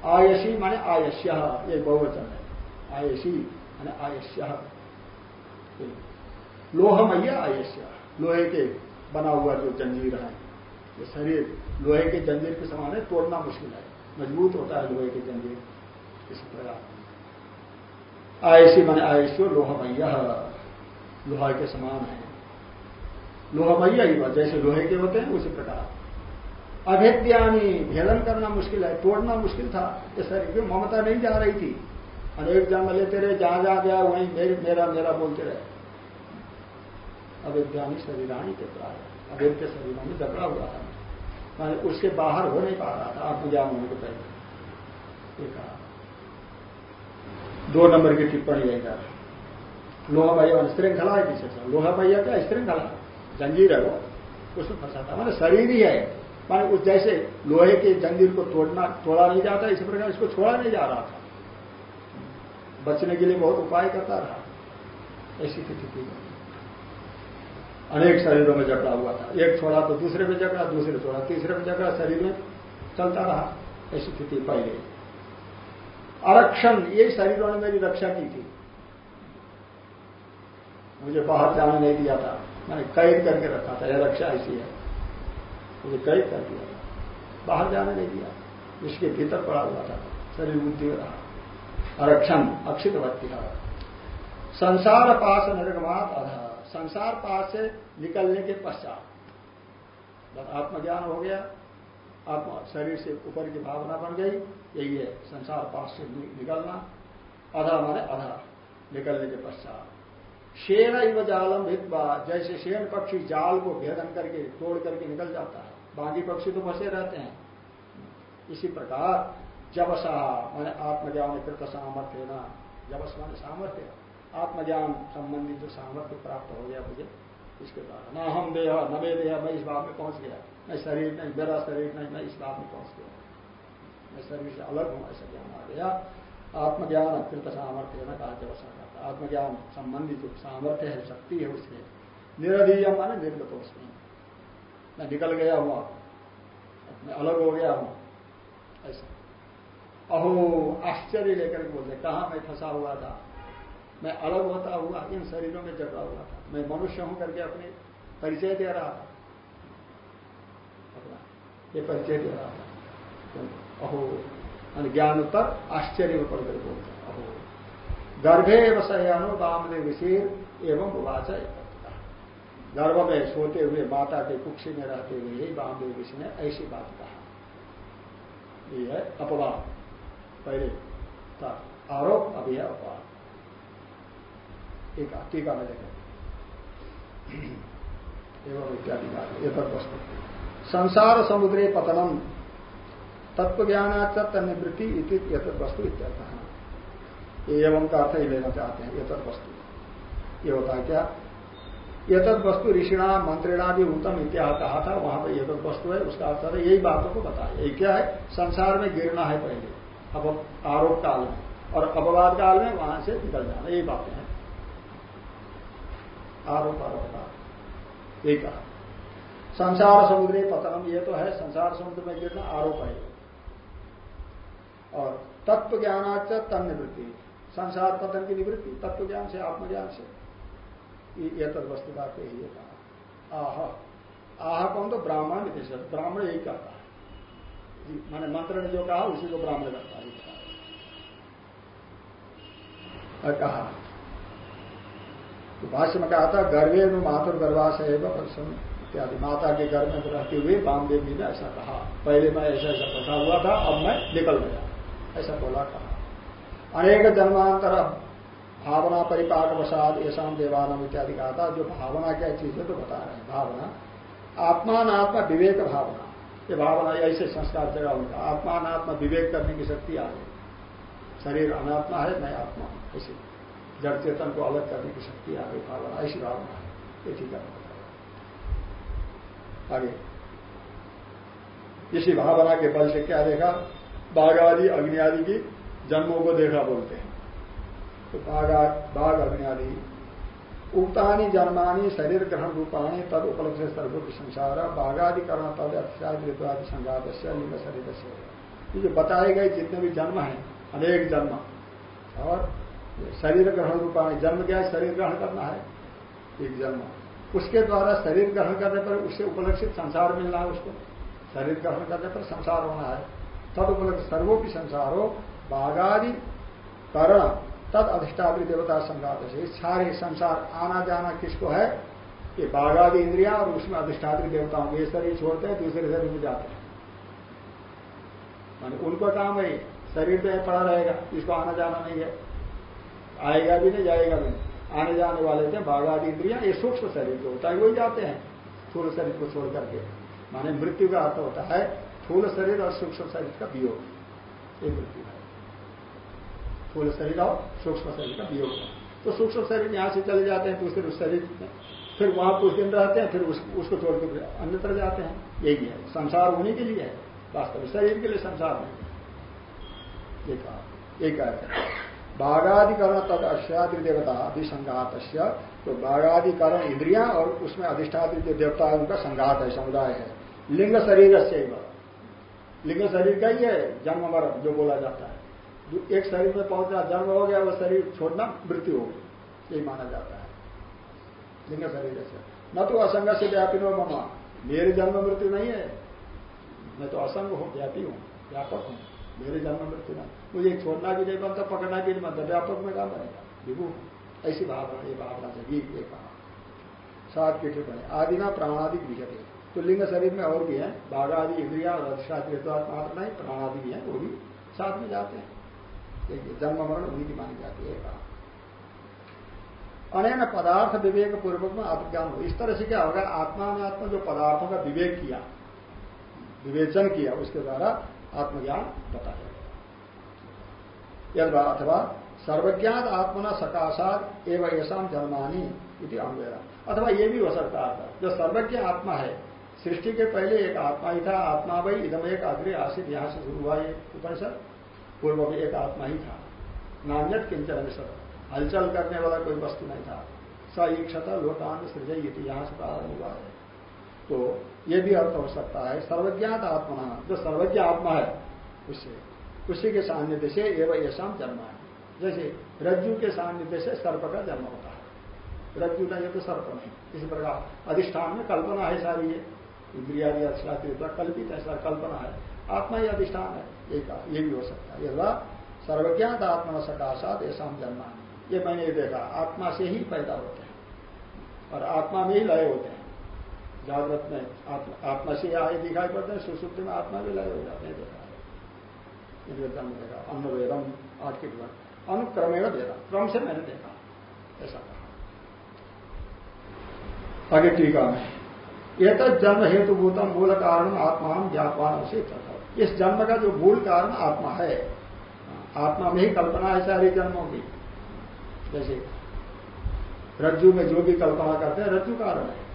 [SPEAKER 1] आयसी माने आयस्य, ये बहुवचन है। आयसी माने आयस्य। लोहमय आयस्य। लोहे के बना हुआ जो जंजीर है, ये शरीर, लोहे के जंजीर के समान है, तोड़ना मुश्किल है। मज़बूत होता है लोहे के जंजीर, इस प्रकार आयसी मैंने आयसी लोहमय लोहा के समान है। लोहमय ही जैसे लोहे के होते हैं, उसी प्रकार। अभेद्यानी, भेदन करना मुश्किल है, तोड़ना मुश्किल था, ये शरीर ममता नहीं जा रही थी। अनेक जन्म लेते रहे, जहाँ जहाँ गया, वहीं मेरा मेरा बोलते रहे। अविद्यानी शरीरानी के प्राय अवेद्य शरीरों में जबड़ा हुआ था मैंने उसके बाहर हो नहीं पा रहा था आत्मज्ञान होने के पहले। कहा। दो नंबर की टिप्पणी है इधर। लोहा भैया श्रृंखला है पीछे लोहा भैया क्या श्रृंखला। जंजीर है वो। उसमें फंसा था। मैंने शरीर ही है। माने उस जैसे लोहे के जंजीर को तोड़ना, तोड़ा नहीं जाता, इसी प्रकार इसको छोड़ा नहीं जा रहा था। बचने के लिए बहुत उपाय करता रहा। ऐसी स्थिति में अनेक शरीरों में जकड़ा हुआ था। एक छोड़ा तो दूसरे में जकड़ा, दूसरे छोड़ा। तीसरे में जकड़ा, शरीर में चलता रहा। ऐसी स्थिति पहले आरक्षण, ये शरीरों ने मेरी रक्षा की थी। मुझे बाहर जाने नहीं दिया था। मैंने कैद करके रखा था। यह रक्षा ऐसी है। मुझे कैद कर दिया था। बाहर जाने नहीं दिया। इसके भीतर पड़ा हुआ था। शरीर बुद्धि रहा। आरक्षण, अक्षित वक्ति संसार पास निर्गमात अधा संसार पास से निकलने के पश्चात। आत्मज्ञान हो गया आत्मा शरीर से ऊपर की भावना बन गई, यही है संसार पास से निकलना, अधा माने अधा, निकलने के पश्चात। शेर इव जालम भित्वा, जैसे शेन पक्षी जाल को भेदन करके, तोड़ करके निकल जाता है बाकी पक्षी तो फंसे रहते हैं। इसी प्रकार जबसा, मैंने आत्मज्ञान कृत सामर्थ्य ना, जबस माने सामर्थ्य। आत्मज्ञान संबंधी जो सामर्थ्य प्राप्त हो गया मुझे, इसके द्वारा। न हम देह, न वे देह, मैं इस बात में पहुँच गया। मैं शरीर नहीं मेरा शरीर नहीं मैं इस बात में पहुँच गया। मैं शरीर से अलग हूँ, ऐसा ज्ञान आ गया। आत्मज्ञान कृत सामर्थ्य न कहा जब करता आत्मज्ञान संबंधी जो सामर्थ्य है, शक्ति है उसमें निरधीय माने निर्गत उसमें। मैं निकल गया हुआ मैं अलग हो गया हूँ, ऐसा। अहो, आश्चर्य लेकर बोलते कहा मैं फंसा हुआ था? मैं अलग होता हुआ, इन शरीरों में जगा हुआ था। मैं मनुष्य हूँ करके अपने परिचय दे रहा था। अपना ये परिचय दे रहा था। अहो ज्ञान उत्तर आश्चर्य में पढ़कर बोलते अहो, गर्भे वसयानो वामदेव शीर एवं उवाच गर्भ में सोते हुए माता के कुक्षी में रहते हुए ही वामदेव ऋषि ने ऐसी बात कहा। है अपवाद। पहले आरोप, अभी है अपवाद। एक टीका में देखें एवं इत्यादि का एक वस्तु संसार समुद्रे पतनम तत्व ज्ञानाच तनिवृत्ति यथ वस्तु इत्यर्थ एवं का अर्थ ही लेना चाहते हैं यथ वस्तु ये होता है क्या? यथत वस्तु ऋषिणा, मंत्रिणा भी उत्तम इत्यादि कहा था, वहाँ पर यथत वस्तु है, उसका अर्थ है यही बातों को बताया। यही क्या है? संसार में गिरना है पहले, अब आरोप काल में, और अपवाद काल में वहाँ से निकल जाना, यही बातें आरोप आरोप यही कहा संसार समुद्री पतनम, ये तो है, संसार समुद्र में गिरना आरोप है। और तत्व ज्ञानाच तन निवृत्ति संसार पतन की निवृत्ति, तत्व ज्ञान से, आत्मज्ञान से। ये तद वस्तुता पे ही। कहा आह आह कौन तो ब्राह्मण विदेश ब्राह्मण यही कहता है। मैंने मंत्र ने जो कहा, उसी को ब्राह्मण करता है। कहा तो भाष्य में कहा था गर्भे में मातुर गर्भाशय इत्यादि। माता के गर्भ में रहते हुए बामदेव जी ने ऐसा कहा। पहले मैं ऐसा ऐसा फंसा हुआ था, अब मैं निकल गया। ऐसा बोला कहा अनेक जन्मांतर भावना परिपाक वसाद ऐसा देवानम इत्यादि कहा था। जो भावना क्या चीज़ है तो बता रहे हैं। भावना। आत्मात्मा विवेक भावना। ये भावना ऐसे संस्कार जगह उनका आत्मात्मा विवेक करने की शक्ति आ गई शरीर अनात्मा है, मैं आत्मा ऐसे। जड़ चेतन को अलग करने की शक्ति आ गई, भावना, ऐसी भावना है। ये है। आगे। इसी भावना के बल से क्या देखा? बाघ आदि, अग्नि आदि की जन्मों को देखा बोलते हैं। तो बाघ अग्नि आदि। उक्तानी, जन्मानी, शरीर ग्रहण रूपाणी, तद उपलब्ध सर्वोपि संसार। बाघादिकरण तद अत्यादि संघात लिंग शरीर से जो बताए गए जितने भी जन्म हैं, अनेक जन्म। और शरीर ग्रहण रूपा में जन्म क्या है? शरीर ग्रहण करना है। एक जन्म। उसके द्वारा शरीर ग्रहण करने पर उससे उपलक्षित संसार मिलना है उसको। शरीर ग्रहण करने पर संसार होना है। तद उपलक्ष्य सर्वोपि संसार हो बाघादि करण तद अधिष्ठात्री देवता संघात है सारे संसार आना जाना किसको है? ये बाघादि इंद्रिया और उसमें अधिष्ठात्री देवताओं ये शरीर छोड़ते हैं, दूसरे शरीर में जाते हैं। माने उनका काम है, शरीर तो पड़ा रहेगा, इसको आना जाना नहीं है। आएगा भी नहीं जाएगा भी नहीं। आने जाने वाले थे बाघादि इंद्रिया ये सूक्ष्म शरीर जो होता है वही जाते हैं थूल शरीर को छोड़ करके। माने मृत्यु का अर्थ होता है थूल शरीर और सूक्ष्म शरीर का वियोग। ये मृत्यु है। थूल शरीर और सूक्ष्म शरीर का वियोग तो सूक्ष्म शरीर यहाँ से चले जाते हैं दूसरे शरीर में फिर वहाँ कुछ दिन रहते हैं फिर उस, उसको छोड़ के अन्यत्र जाते हैं। यही है। संसार होने के लिए है। वास्तव में शरीर के लिए संसार नहीं ये कहा। एक बाघाधिकरण तद अश्यादि देवता अभिसंघात तो बाघाधिकरण इंद्रिया और उसमें अधिष्ठादि जो देवता उनका संघात है, समुदाय है। लिंग शरीर से लिंग शरीर का ही है, जन्म मरण, जो बोला जाता है। एक शरीर में पहुँचना, जन्म हो गया वह शरीर छोड़ना, मृत्यु हो गई यही माना जाता है। लिंग शरीर से न तो असंग से व्यापी नो मेरी जन्म मृत्यु नहीं है। मैं तो असंग हूँ, व्यापी हूँ, व्यापक हूँ। मेरे जन्म मृत्यु ना मुझे छोड़ना भी नहीं बनता पकड़ना भी नहीं बनता व्यापक में काम बनेगा विभु, ऐसी भावना ये भावना से भी ये कहा। सात की टिप्पणी आदि ना प्राणादि विजय तो लिंग शरीर में और भी है। बाघ आदि इंद्रिया मात्र नहीं प्राणादि भी है, वो भी साथ में जाते हैं। जन्म, मरण, उन्हीं की मानी जाती है कहा। अनैन पदार्थ विवेक पूर्वक में आत्मज्ञान हो। इस तरह से क्या होगा? आत्मा में आत्मा जो पदार्थों का विवेक किया, विवेचन किया, उसके द्वारा आत्मज्ञान बताया यद अथवा सर्वज्ञात आत्मना सकाशात एवं ऐसा जन्मानी इति अनुवेरा अथवा ये भी हो सकता है। जो सर्वज्ञ आत्मा है, सृष्टि के पहले एक आत्मा ही था, आत्मा भाई इधम एक अग्रे आशित यहाँ से शुरू हुआ ये उपनिषद। पूर्व में एक आत्मा ही था। नान्यत किंचन विषय हलचल करने वाला कोई वस्तु नहीं था। स ईक्षता लोकान सृजय यहाँ से प्रारंभ हुआ है। तो ये भी अर्थ हो सकता है, सर्वज्ञात आत्मा, जो सर्वज्ञ आत्मा है उससे उसी के सान्निध्य से एवं ऐसा जन्म है। जैसे रज्जु के सान्निध्य से सर्प का जन्म होता है। रज्जु का ये तो सर्प नहीं, इसी प्रकार अधिष्ठान में कल्पना है सारी ये। इंद्रिया कल्पित है सर कल्पना है। आत्मा ही अधिष्ठान है, ये ये भी हो सकता है। यह सर्वज्ञात आत्मा सकाशात ऐसा जन्म ये मैंने ये देखा, आत्मा से ही पैदा होते हैं और आत्मा में ही लय होते हैं। जागृत में आत्मा से आए दिखाई पड़ते हैं, सुसुप्ति में आत्मा भी लय हो जाते हैं, देखा है जन्म देखा अन्न वेदम आठ के बाद अनुक्रमेण देखा, क्रम से मैंने देखा, ऐसा कहा। आगे टीका में तो जन्म हेतुभूतम मूल कारण आत्मा ज्ञापवान से इस जन्म का जो मूल कारण आत्मा है, आत्मा में ही कल्पना है सारी जन्मों की। जैसे रज्जु में जो भी कल्पना करते हैं, रज्जु कारण है।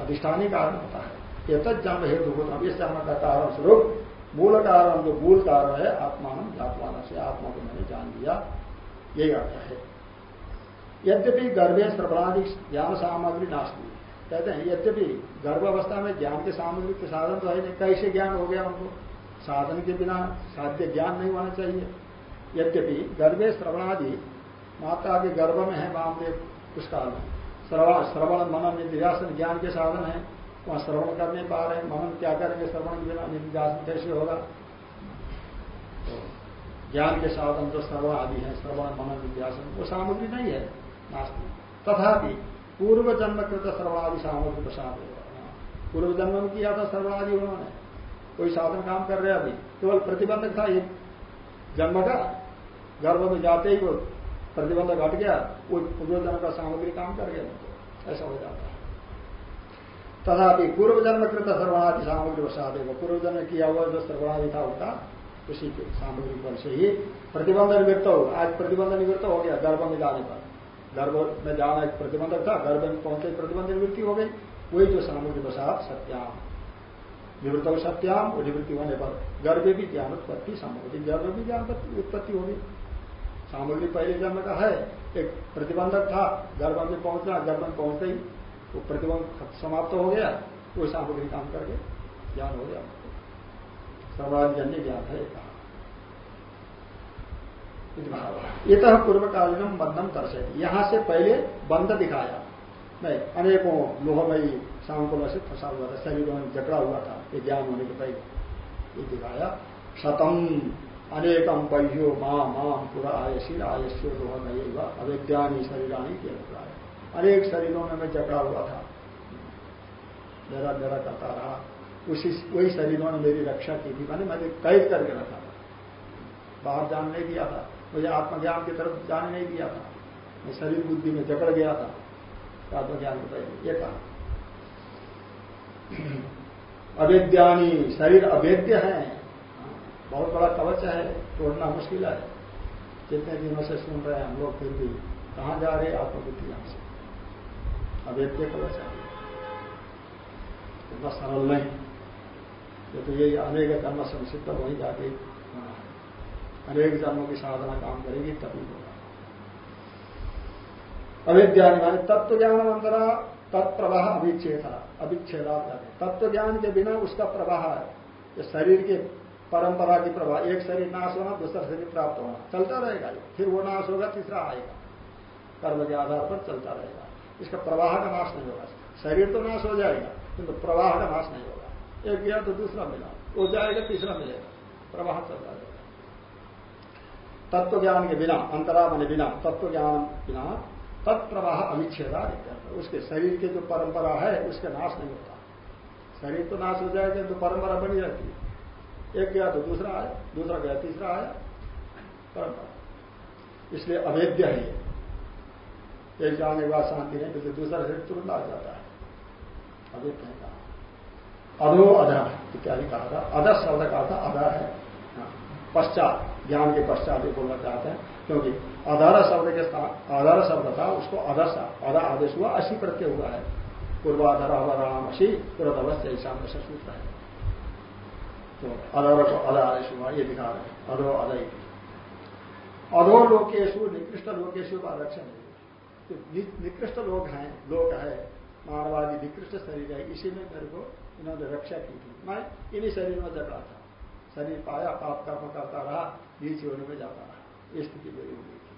[SPEAKER 1] अधिष्ठानी कारण होता है। ये तक जन्म हेतु होता इस जन्म का कारण स्वरूप मूल कारण, जो मूल कारण है, आत्मान जातवान से आत्मा को मैंने जान लिया। यही अर्थ है। यद्यपि गर्भे श्रवणादि ज्ञान सामग्री नास्ती। कहते हैं, यद्यपि गर्भ अवस्था में ज्ञान के सामग्री के साधन तो है नहीं, कैसे ज्ञान हो गया उनको? साधन के बिना साध्य ज्ञान नहीं होना चाहिए। यद्यपि गर्भे श्रवणादि माता के गर्भ में है वामदेव उस काल में श्रवण मनन निध्यासन ज्ञान के साधन है। वहाँ श्रवण कर नहीं पा रहे हैं मनन क्या करेंगे? श्रवण के बिना निध्यासन कैसे होगा? तो ज्ञान के साधन जो श्रवण आदि है, श्रवण, मनन निध्यासन वो सामग्री नहीं है नास्ती। तथापि पूर्व जन्म कृत श्रवणादि सामग्री प्रसाद पूर्व जन्म में किया था श्रवणादि उन्होंने। कोई साधन काम कर रहे अभी? केवल प्रतिबंधक था एक जन्म का? गर्भ में जाते ही वो प्रतिबंध घट गया, वो पूर्वजन्म का सामग्री काम कर गया ऐसा हो जाता है। तथापि पूर्व जन्म कृत सर्वणादि सामग्री वसाद पूर्व जन्म किया हुआ जो सर्वणादि था उनका उसी के सामग्री पर से ही प्रतिबंध निवृत्त हो, आज प्रतिबंध निवृत्त हो गया, गर्भ में जाने पर। गर्भ में जाना एक प्रतिबंधक था, गर्भ में पहुँचे प्रतिबंध निवृत्ति हो गई? वही जो सामग्री वसाद, सत्याम। निवृत्त हो सत्याम और निवृत्ति होने पर गर्भ भी ज्ञान उत्पत्ति सामग्री, गर्भ भी ज्ञान उत्पत्ति होगी। सामग्री पहले जन्म का है, एक प्रतिबंधक था गर्भ में पहुँचना गर्भ में पहुँचते ही वो प्रतिबंध समाप्त हो गया, वो सामग्री काम करके ज्ञान हो गया। सर्वाधिजन्य ज्ञान है इत पूर्वकालीन बंधन दर्शे यहाँ से पहले बंध दिखाया। नहीं अनेकों लोहमयी सांकुल से फंसा हुआ था, शरीरों में जकड़ा हुआ था, ये ज्ञान होने के पहले। ये दिखाया शतम अनेकम बह्यो माँ माम पूरा आयसी, आयस्य लोह नहीं हुआ अविद्यानी शरीरानी के अभिप्राय। अनेक शरीरों में मैं जकड़ा हुआ था। मेरा मेरा करता रहा। उसी, वही शरीरों ने मेरी रक्षा की थी। मैंने मैंने कैद करके रखा था। बाहर जान नहीं दिया था। मुझे आत्मज्ञान की तरफ़ जाने नहीं दिया था। मैं शरीर बुद्धि में जकड़ गया था। आत्मज्ञान के पहले, ये कहा। अवेद्यानी, शरीर अवेद्य है। बहुत बड़ा कवच है, तोड़ना मुश्किल है। जितने दिनों से सुन रहे हैं हम लोग, फिर भी कहाँ जा रहे आत्मबुद्धि हमसे अवेद्य कवच है। इतना सरल नहीं। ये तो ये अनेक कर्म संसिद्ध वही जाके होना है। अनेक जन्मों की साधना काम करेगी, तभी होगा। अविद्यानि माने तत्व ज्ञान अंतरा तत्प्रवाह अभिच्छेद अभिच्छेदा तत्व ज्ञान के बिना उसका प्रवाह है। शरीर के परंपरा की प्रवाह, एक शरीर नाश होना, दूसरा शरीर प्राप्त होना, चलता रहेगा फिर वो नाश होगा, तीसरा आएगा। कर्म के आधार पर चलता रहेगा। इसका प्रवाह का नाश नहीं होगा। शरीर तो नाश हो जाएगा, किंतु तो प्रवाह का नाश नहीं होगा। एक गया तो दूसरा मिला, वो जाएगा, तीसरा मिलेगा। प्रवाह चलता रहेगा। तत्व ज्ञान के बिना अंतरा बने बिना तत्व ज्ञान बिना तत्प्रवाह अविच्छेदा उसके शरीर की जो परंपरा है, उसका नाश नहीं होता। शरीर तो नाश हो जाएगा तो परंपरा बनी रहती है। एक गया तो दूसरा आया, दूसरा गया, तीसरा आया, परंपरा। इसलिए अवेद्य है एक जाने के बाद शांति नहीं तो दूसरा शरीर तुरंत आ जाता है। अवेद्य है कहा। अधो अधा इत्यादि कहा था? अध शब्द कहा था, अधा है। हाँ। पश्चात, ज्ञान के पश्चात ये बोलना चाहते हैं, क्योंकि अधारा शब्द के आधार शब्द था, उसको अधस, अधा आदेश हुआ, अशी प्रत्यय हुआ है। पूर्वाधार अवराम अशी पूर्वधवस्य ऐसा सूत्र है। तो अधर को अध आदेश हुआ ये दिखा रहे अधो अधय अधो लोकेशु, निकृष्ट लोकेशु का आरक्षण है। निकृष्ट लोग हैं, लोक है, मानवादी निकृष्ट शरीर है, इसी में मेरे को इन्होंने रक्षा की थी। मैं इन्हीं शरीर में जगा था। शरीर पाया, पाप कर्म करता रहा नीचे होने में जाता रहा। ये स्थिति मेरी हुई थी।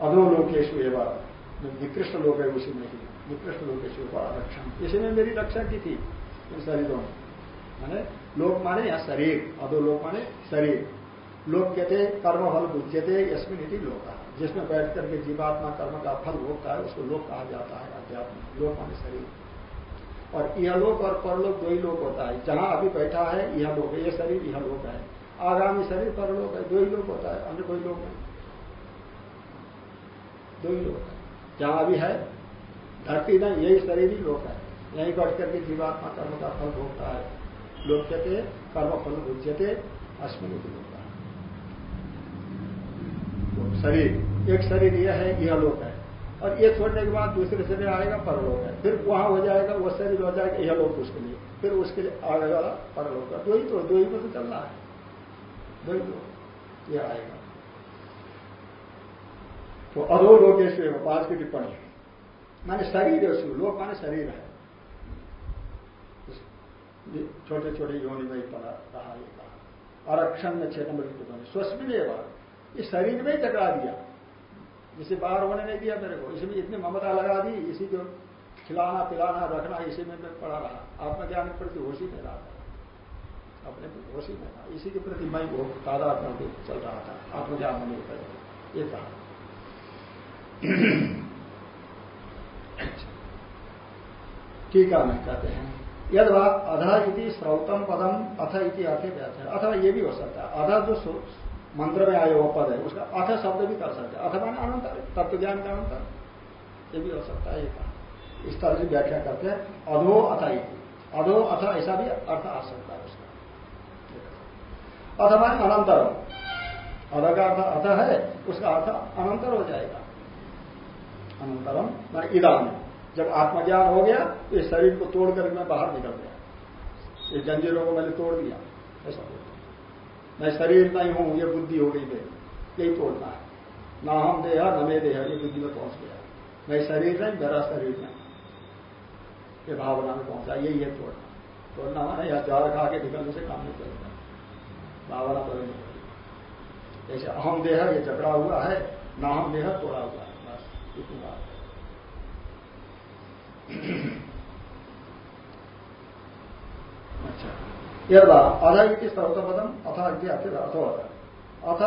[SPEAKER 1] अधो लोकेशु एवं निकृष्ट लोग है, उसी में ही निकृष्ट लोकेशु का आरक्षण। इसी में मेरी रक्षा की थी इन शरीरों में। मैंने लोक माने या शरीर। अदो लोक माने शरीर। लोक कहते कर्म फल बुझते यशमिन नीति लोक। जिसमें बैठ करके जीवात्मा कर्म का फल भोगता है, उसको लोक कहा जाता है, अध्यात्म। लोक माने शरीर। और यह लोक और परलोक दो ही लोक होता है। जहाँ अभी बैठा है यह लोक है यह शरीर यह लोक है। आगामी शरीर परलोक है, दो ही लोक होता है, अन्य कोई लोक नहीं। दो ही लोक है। जहाँ अभी है, धरती ना, यही शरीर ही लोक है। यही बैठ करके जीवात्मा कर्म का फल भोगता है। लोक्यते कर्म फल उच्यते अश्विन तो शरीर, एक शरीर यह है, यह लोक है। और ये छोड़ने के बाद दूसरे शरीर आएगा, परलोक है। फिर वहाँ हो जाएगा वह शरीर हो जाएगा, यह लोक उसके लिए। फिर उसके लिए आगे वाला परलोक। है दो ही तो दो ही को तो चलना है। दो ही तो यह आएगा। तो अधो लोकेश पाँच की टिप्पणी। माने शरीर लोक माने शरीर है। छोटे छोटे योनि में पड़ा रहा ये कहा। आरक्षण में छेद मृत्यु स्वस्मिन एवं इस शरीर में ही टकरा दिया। जिसे बाहर होने नहीं दिया मेरे को। इसमें इतनी ममता लगा दी, इसी को खिलाना, पिलाना, रखना, इसी में मैं पड़ा रहा। आत्मज्ञान के प्रति होशी में रहा था। अपने होशी में रहा। इसी के प्रति मैं वो तादात्मा के चल रहा था। आत्मज्ञान होने के पहले ये कहा ठीक है, मैं कहते हैं। यद अधा इति श्रौतम पदम अथ इति अर्थ व्याख्या अथवा ये भी हो सकता है। अधा जो मंत्र में आया हुआ पद है, उसका अथ शब्द भी कर सकते हैं। अथवा अनंतर तत्व ज्ञान का अंतर ये भी हो सकता है इस तरह से व्याख्या करते हैं। अधो अथ इति। अधो अथ ऐसा भी अर्थ आ सकता है उसका। अथवा अनंतर। अध का अर्थ अथ है, उसका अर्थ अनंतर हो जाएगा। अनंतरम मान इदान जब आत्मज्ञान हो गया तो इस शरीर को तोड़ करके मैं बाहर निकल गया। ये जंजीरों को मैंने तोड़ दिया। ऐसा बोलता मैं शरीर नहीं हूँ ये बुद्धि हो गई मेरी। यही तोड़ना है। ना हम देह, न मे देह, ये बुद्धि में पहुँच गया। मैं शरीर नहीं, मेरा शरीर नहीं। ये भावना में पहुँचा, यही है तोड़ना। तोड़ना माना या जार खा के निकलने से काम नहीं चलता भावना बदलनी पड़ेगी जैसे अहम देह, ये झगड़ा हुआ है, ना हम देह, तोड़ा हुआ है। बस, इतनी बात है। अच्छा। यदा अध सर्वतपदम अथ इति अथो अथ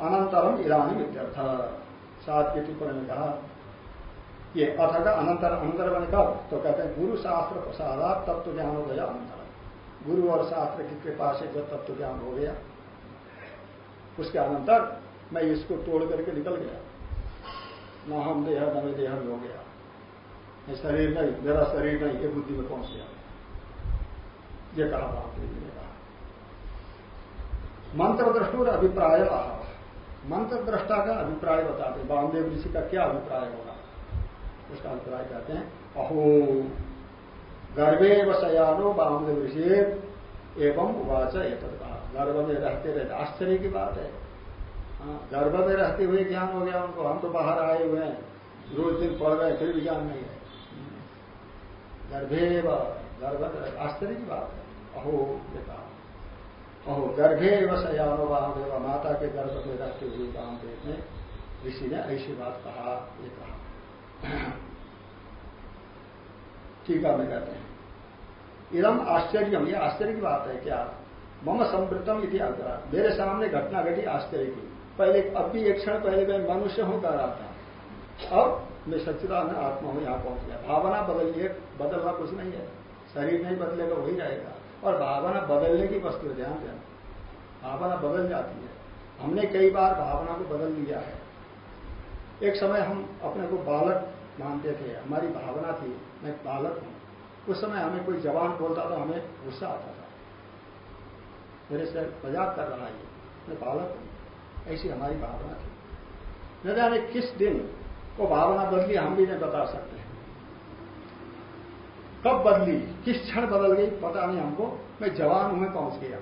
[SPEAKER 1] अनंतरम ईरानी विद्यर्थ सात की टिप्पणी में कहा ये अथ का अनंतर अंतर बने कब तो कहते हैं गुरु शास्त्र प्रसादात तत्व ज्ञान हो गया अंतर गुरु और शास्त्र की कृपा से जब तत्व ज्ञान हो गया, उसके अनंतर मैं इसको तोड़ करके निकल गया। न हम देह न देह हो गया। मैं शरीर नहीं मेरा शरीर नहीं ये बुद्धि में पहुँच गया ये कहा रामदेव जी ने कहा। मंत्र दृष्टुर अभिप्राय मंत्र दृष्टा का अभिप्राय बताते बामदेव ऋषि का क्या अभिप्राय होगा? उसका अभिप्राय कहते हैं अहो गर्भे वसयानो बामदेव ऋषि एवं उवाच एक गर्भ में रहते रहते आश्चर्य की बात है। हाँ, गर्भ में रहते हुए ज्ञान हो गया उनको। हम तो बाहर आए हुए हैं। रोज दिन पढ़ रहे फिर भी ज्ञान नहीं है। गर्भे गर्भ आश्चर्य की बात है। अहो ये कहा अहो गर्भे वसयानो वामदेव, माता के गर्भ में रहते हुए वामदेव ने ऋषि ने ऐसी बात कहा, ये कहा। टीका में कहते हैं। इदम आश्चर्य ये आश्चर्य की बात है क्या? मम संवृतम इति अग्रह मेरे सामने घटना घटी, आश्चर्य की। पहले, अब भी एक क्षण पहले मैं मनुष्य हूँ, कह रहा था। अब मैं सच्चिदानंद आत्मा हूँ यहाँ पहुँच गया। भावना बदलिए बदलना कुछ नहीं है। शरीर नहीं बदलेगा, वही रहेगा। और भावना बदलने की वस्तु है, ध्यान देना। भावना बदल जाती है। हमने कई बार भावना को बदल लिया है। एक समय हम अपने को बालक मानते थे। हमारी भावना थी, मैं बालक हूँ। उस समय हमें कोई जवान बोलता तो हमें गुस्सा आता था। मेरे से मज़ाक कर रहा है, मैं बालक हूँ। ऐसी हमारी भावना थी। न जाने किस दिन वो भावना बदली हम भी नहीं बता सकते। कब बदली? किस क्षण बदल गई? पता नहीं हमको। मैं जवान हूँ, में पहुँच गया।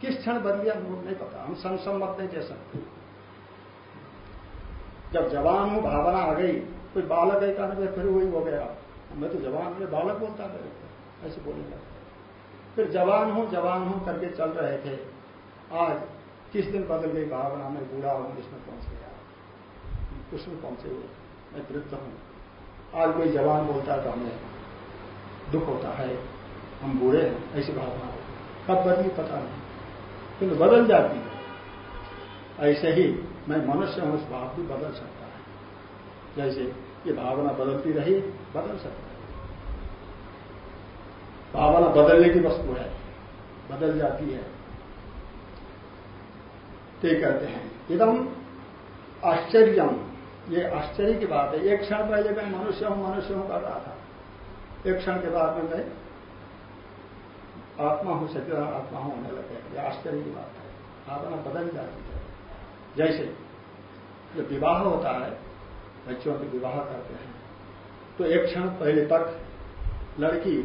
[SPEAKER 1] किस क्षण बदली हमको नहीं पता। हम संसम्मत नहीं दे सकते। जब जवान हूँ, भावना आ गई, कोई बालक है, कहने फिर वही हो गया। मैं तो जवान हूँ, बालक बोलता ऐसे बोलेगा फिर जवान हूँ जवान हूँ करके चल रहे थे। आज किस दिन बदल गई भावना? में बूढ़ा हूँ, जिसमें पहुँच गया। उसमें पहुँचे हुए मैं वृद्ध हूँ। आज कोई जवान बोलता है तो हमें दुख होता है। हम बूढ़े हैं, ऐसी भावना होती कब बदली पता नहीं। किंतु बदल जाती है। ऐसे ही मैं मनुष्य हूँ उस भाव भी बदल सकता है। जैसे ये भावना बदलती रही, बदल सकता है। भावना बदलने की वस्तु है। बदल जाती है। ते कहते हैं। एकदम आश्चर्यम। ये आश्चर्य की बात है। एक क्षण पहले मैं मनुष्य हूँ मनुष्य हूँ कर रहा था। एक क्षण के बाद में मैं आत्मा हूँ सत्य आत्मा हूँ होने लगे। ये आश्चर्य की बात है। आत्मा बदल जाती है? जैसे जो विवाह होता है, बच्चों के विवाह करते हैं तो एक क्षण पहले तक लड़की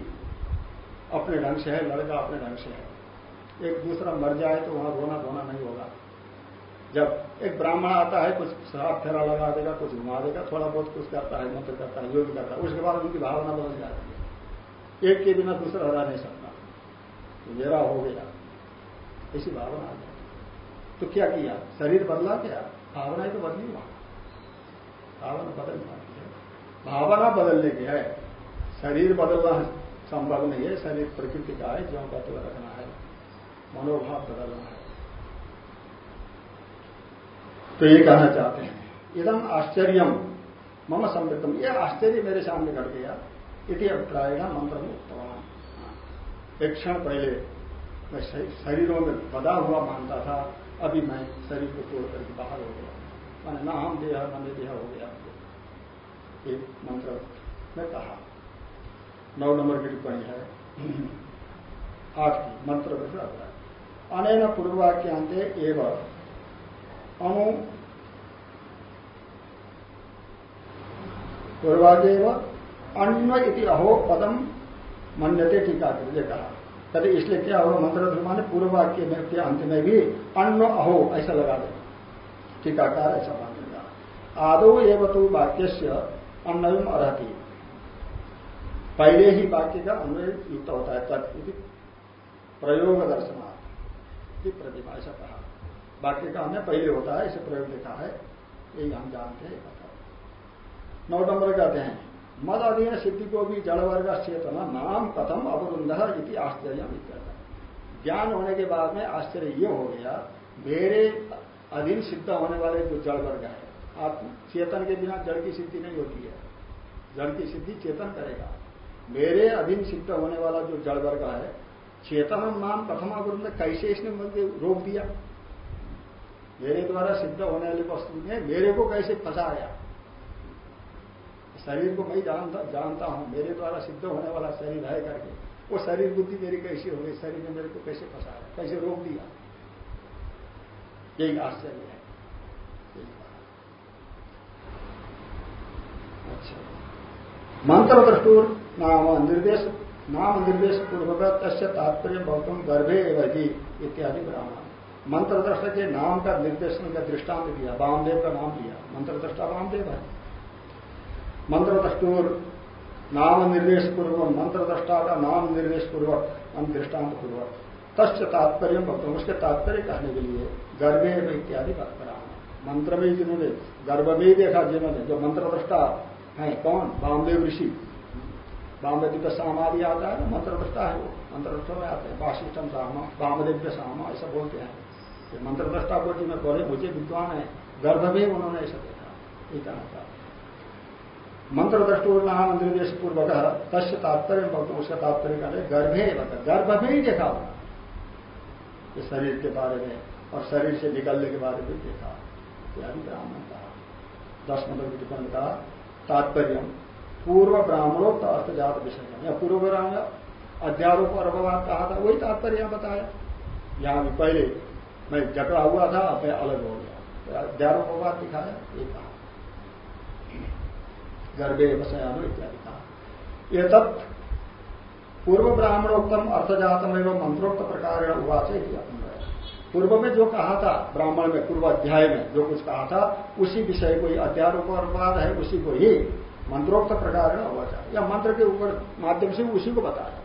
[SPEAKER 1] अपने ढंग से है, लड़का अपने ढंग से है। एक दूसरा मर जाए तो वहाँ रोना धोना नहीं होगा। जब एक ब्राह्मण आता है, कुछ शराब फेरा लगा देगा, कुछ घुमा देगा, थोड़ा बहुत कुछ करता है, मंत्र करता है जो भी करता है, उसके बाद उनकी भावना बदल जाती है। एक के बिना दूसरा हरा नहीं सकता। तो मेरा हो गया। ऐसी भावना आ जाती तो क्या किया? शरीर बदला क्या भावना तो बदली वहाँ। भावना बदल जाती है। भावना बदलने की है। शरीर बदलना संभव नहीं है। शरीर प्रकृति का है। ज्यो का रखना है। मनोभाव बदलना है। तो ये कहना चाहते हैं। इदम आश्चर्यम मम समृद्धम यह आश्चर्य मेरे सामने घट गया। इति अभिप्राय मंत्र में उत्तमान एक क्षण पहले मैं शरीरों में बदा हुआ मानता था। अभी मैं शरीर को तोड़ करके बाहर हो गया। मैंने ना हम देह, न मैं देह हो गया। एक मंत्र में कहा। नौ नंबर की टिप्पणी है। आठ की मंत्र में अनैन पूर्ववाक्यांते एवं अणु पूर्वादेव अन्य इति अहो पदम मन्यते टीका करके कहा। कभी इसलिए क्या होगा मंत्र धर्मा ने पूर्व वाक्य में के अंत में भी अन्न अहो ऐसा लगा दे टीकाकार ऐसा मानेगा आदो एवं तो वाक्य से अन्नयम अरहती। पहले ही वाक्य का अन्वय युक्त होता है तत् प्रयोग दर्शनार्थ प्रतिभा ऐसा कहा। वाक्य का हमें पहले होता है, इसे प्रयोग लिखा है। यही हम जानते हैं नौ नंबर कहते हैं मद अधीन सिद्धि को भी जड़ वर्ग चेतना नाम कथम अवरुंध इति आश्चर्य ज्ञान होने के बाद में आश्चर्य ये हो गया, मेरे अधीन सिद्ध होने वाले जो जड़ वर्ग है आप चेतन के बिना जड़ की सिद्धि नहीं होती है। जड़ की सिद्धि चेतन करेगा। मेरे अधीन सिद्ध होने वाला जो जड़ वर्ग है चेतन नाम प्रथम अवरुंध कैसे इसने मुझे रोक दिया? मेरे द्वारा सिद्ध होने वाली वस्तु ने मेरे को कैसे फंसाया शरीर को मैं जानता जानता हूँ, मेरे द्वारा सिद्ध होने वाला शरीर है करके। वो शरीर बुद्धि मेरी कैसी हो गई? शरीर ने मेरे को कैसे फंसाया कैसे रोक दिया? यही आश्चर्य है। अच्छा। मंत्र दृष्टुर नाम निर्देश नाम निर्देश पूर्वक तस्य तात्पर्य बहुतम गर्भे एवं इत्यादि ब्राह्मण। मंत्र दृष्टा के नाम का निर्देशन का दृष्टांत दिया, वामदेव का नाम लिया मंत्र दृष्टा वामदेव है। मंत्र दृष्टुर नाम निर्देश पूर्वक मंत्र दृष्टा का नाम निर्देश पूर्वक, हम दृष्टांत पूर्वक। तस् तात्पर्य भक्तों, उसके तात्पर्य कहने के लिए, गर्भे में इत्यादि ब्राह्मण मंत्र में जिन्होंने गर्भ में ही देखा जिन्होंने, जो मंत्र दृष्टा है, कौन? वामदेव ऋषि। वामदेव का सामादि आता है मंत्र दृष्टा है वो मंत्र दृष्टा में आते हैं वाशिष्ठम सामा वामदेव के सामा, ऐसा बोलते हैं। मंत्र दृष्टा कोटि में बोले मुझे विद्वान है, गर्भ में उन्होंने ऐसा देखा। ये कहना था। मंत्र दृष्टि नाम निर्देश पूर्वक तस्य तात्पर्य उसका तात्पर्य कहते गर्भे बता गर्भ में ही देखा होगा। शरीर के बारे में और शरीर से निकलने के बारे में देखा। इत्यादि ब्राह्मण कहा दस मंत्र की टिप्पणी का तात्पर्य पूर्व ब्राह्मणोक्त अर्थजात विषय या पूर्व ब्राह्मण, अध्यारोप और कहा था, वही तात्पर्य बताया। यहाँ भी पहले मैं जकड़ा हुआ था मैं अलग हो गया। को बात दिखाया ये कहा। गर्भे वसयानो इत्यादि कहा। ये तत् पूर्व ब्राह्मणोक्तम अर्थजातम एवं मंत्रोक्त प्रकार हुआ उवाच पूर्व में जो कहा था, ब्राह्मण में, पूर्व अध्याय में जो कुछ कहा था, उसी विषय को ही अध्यारोप अनुवाद है, उसी को ही मंत्रोक्त प्रकार उवाचा। या मंत्र के ऊपर माध्यम से उसी को बताया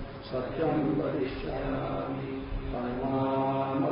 [SPEAKER 1] सत्यम प्रतिष्ठा परमाम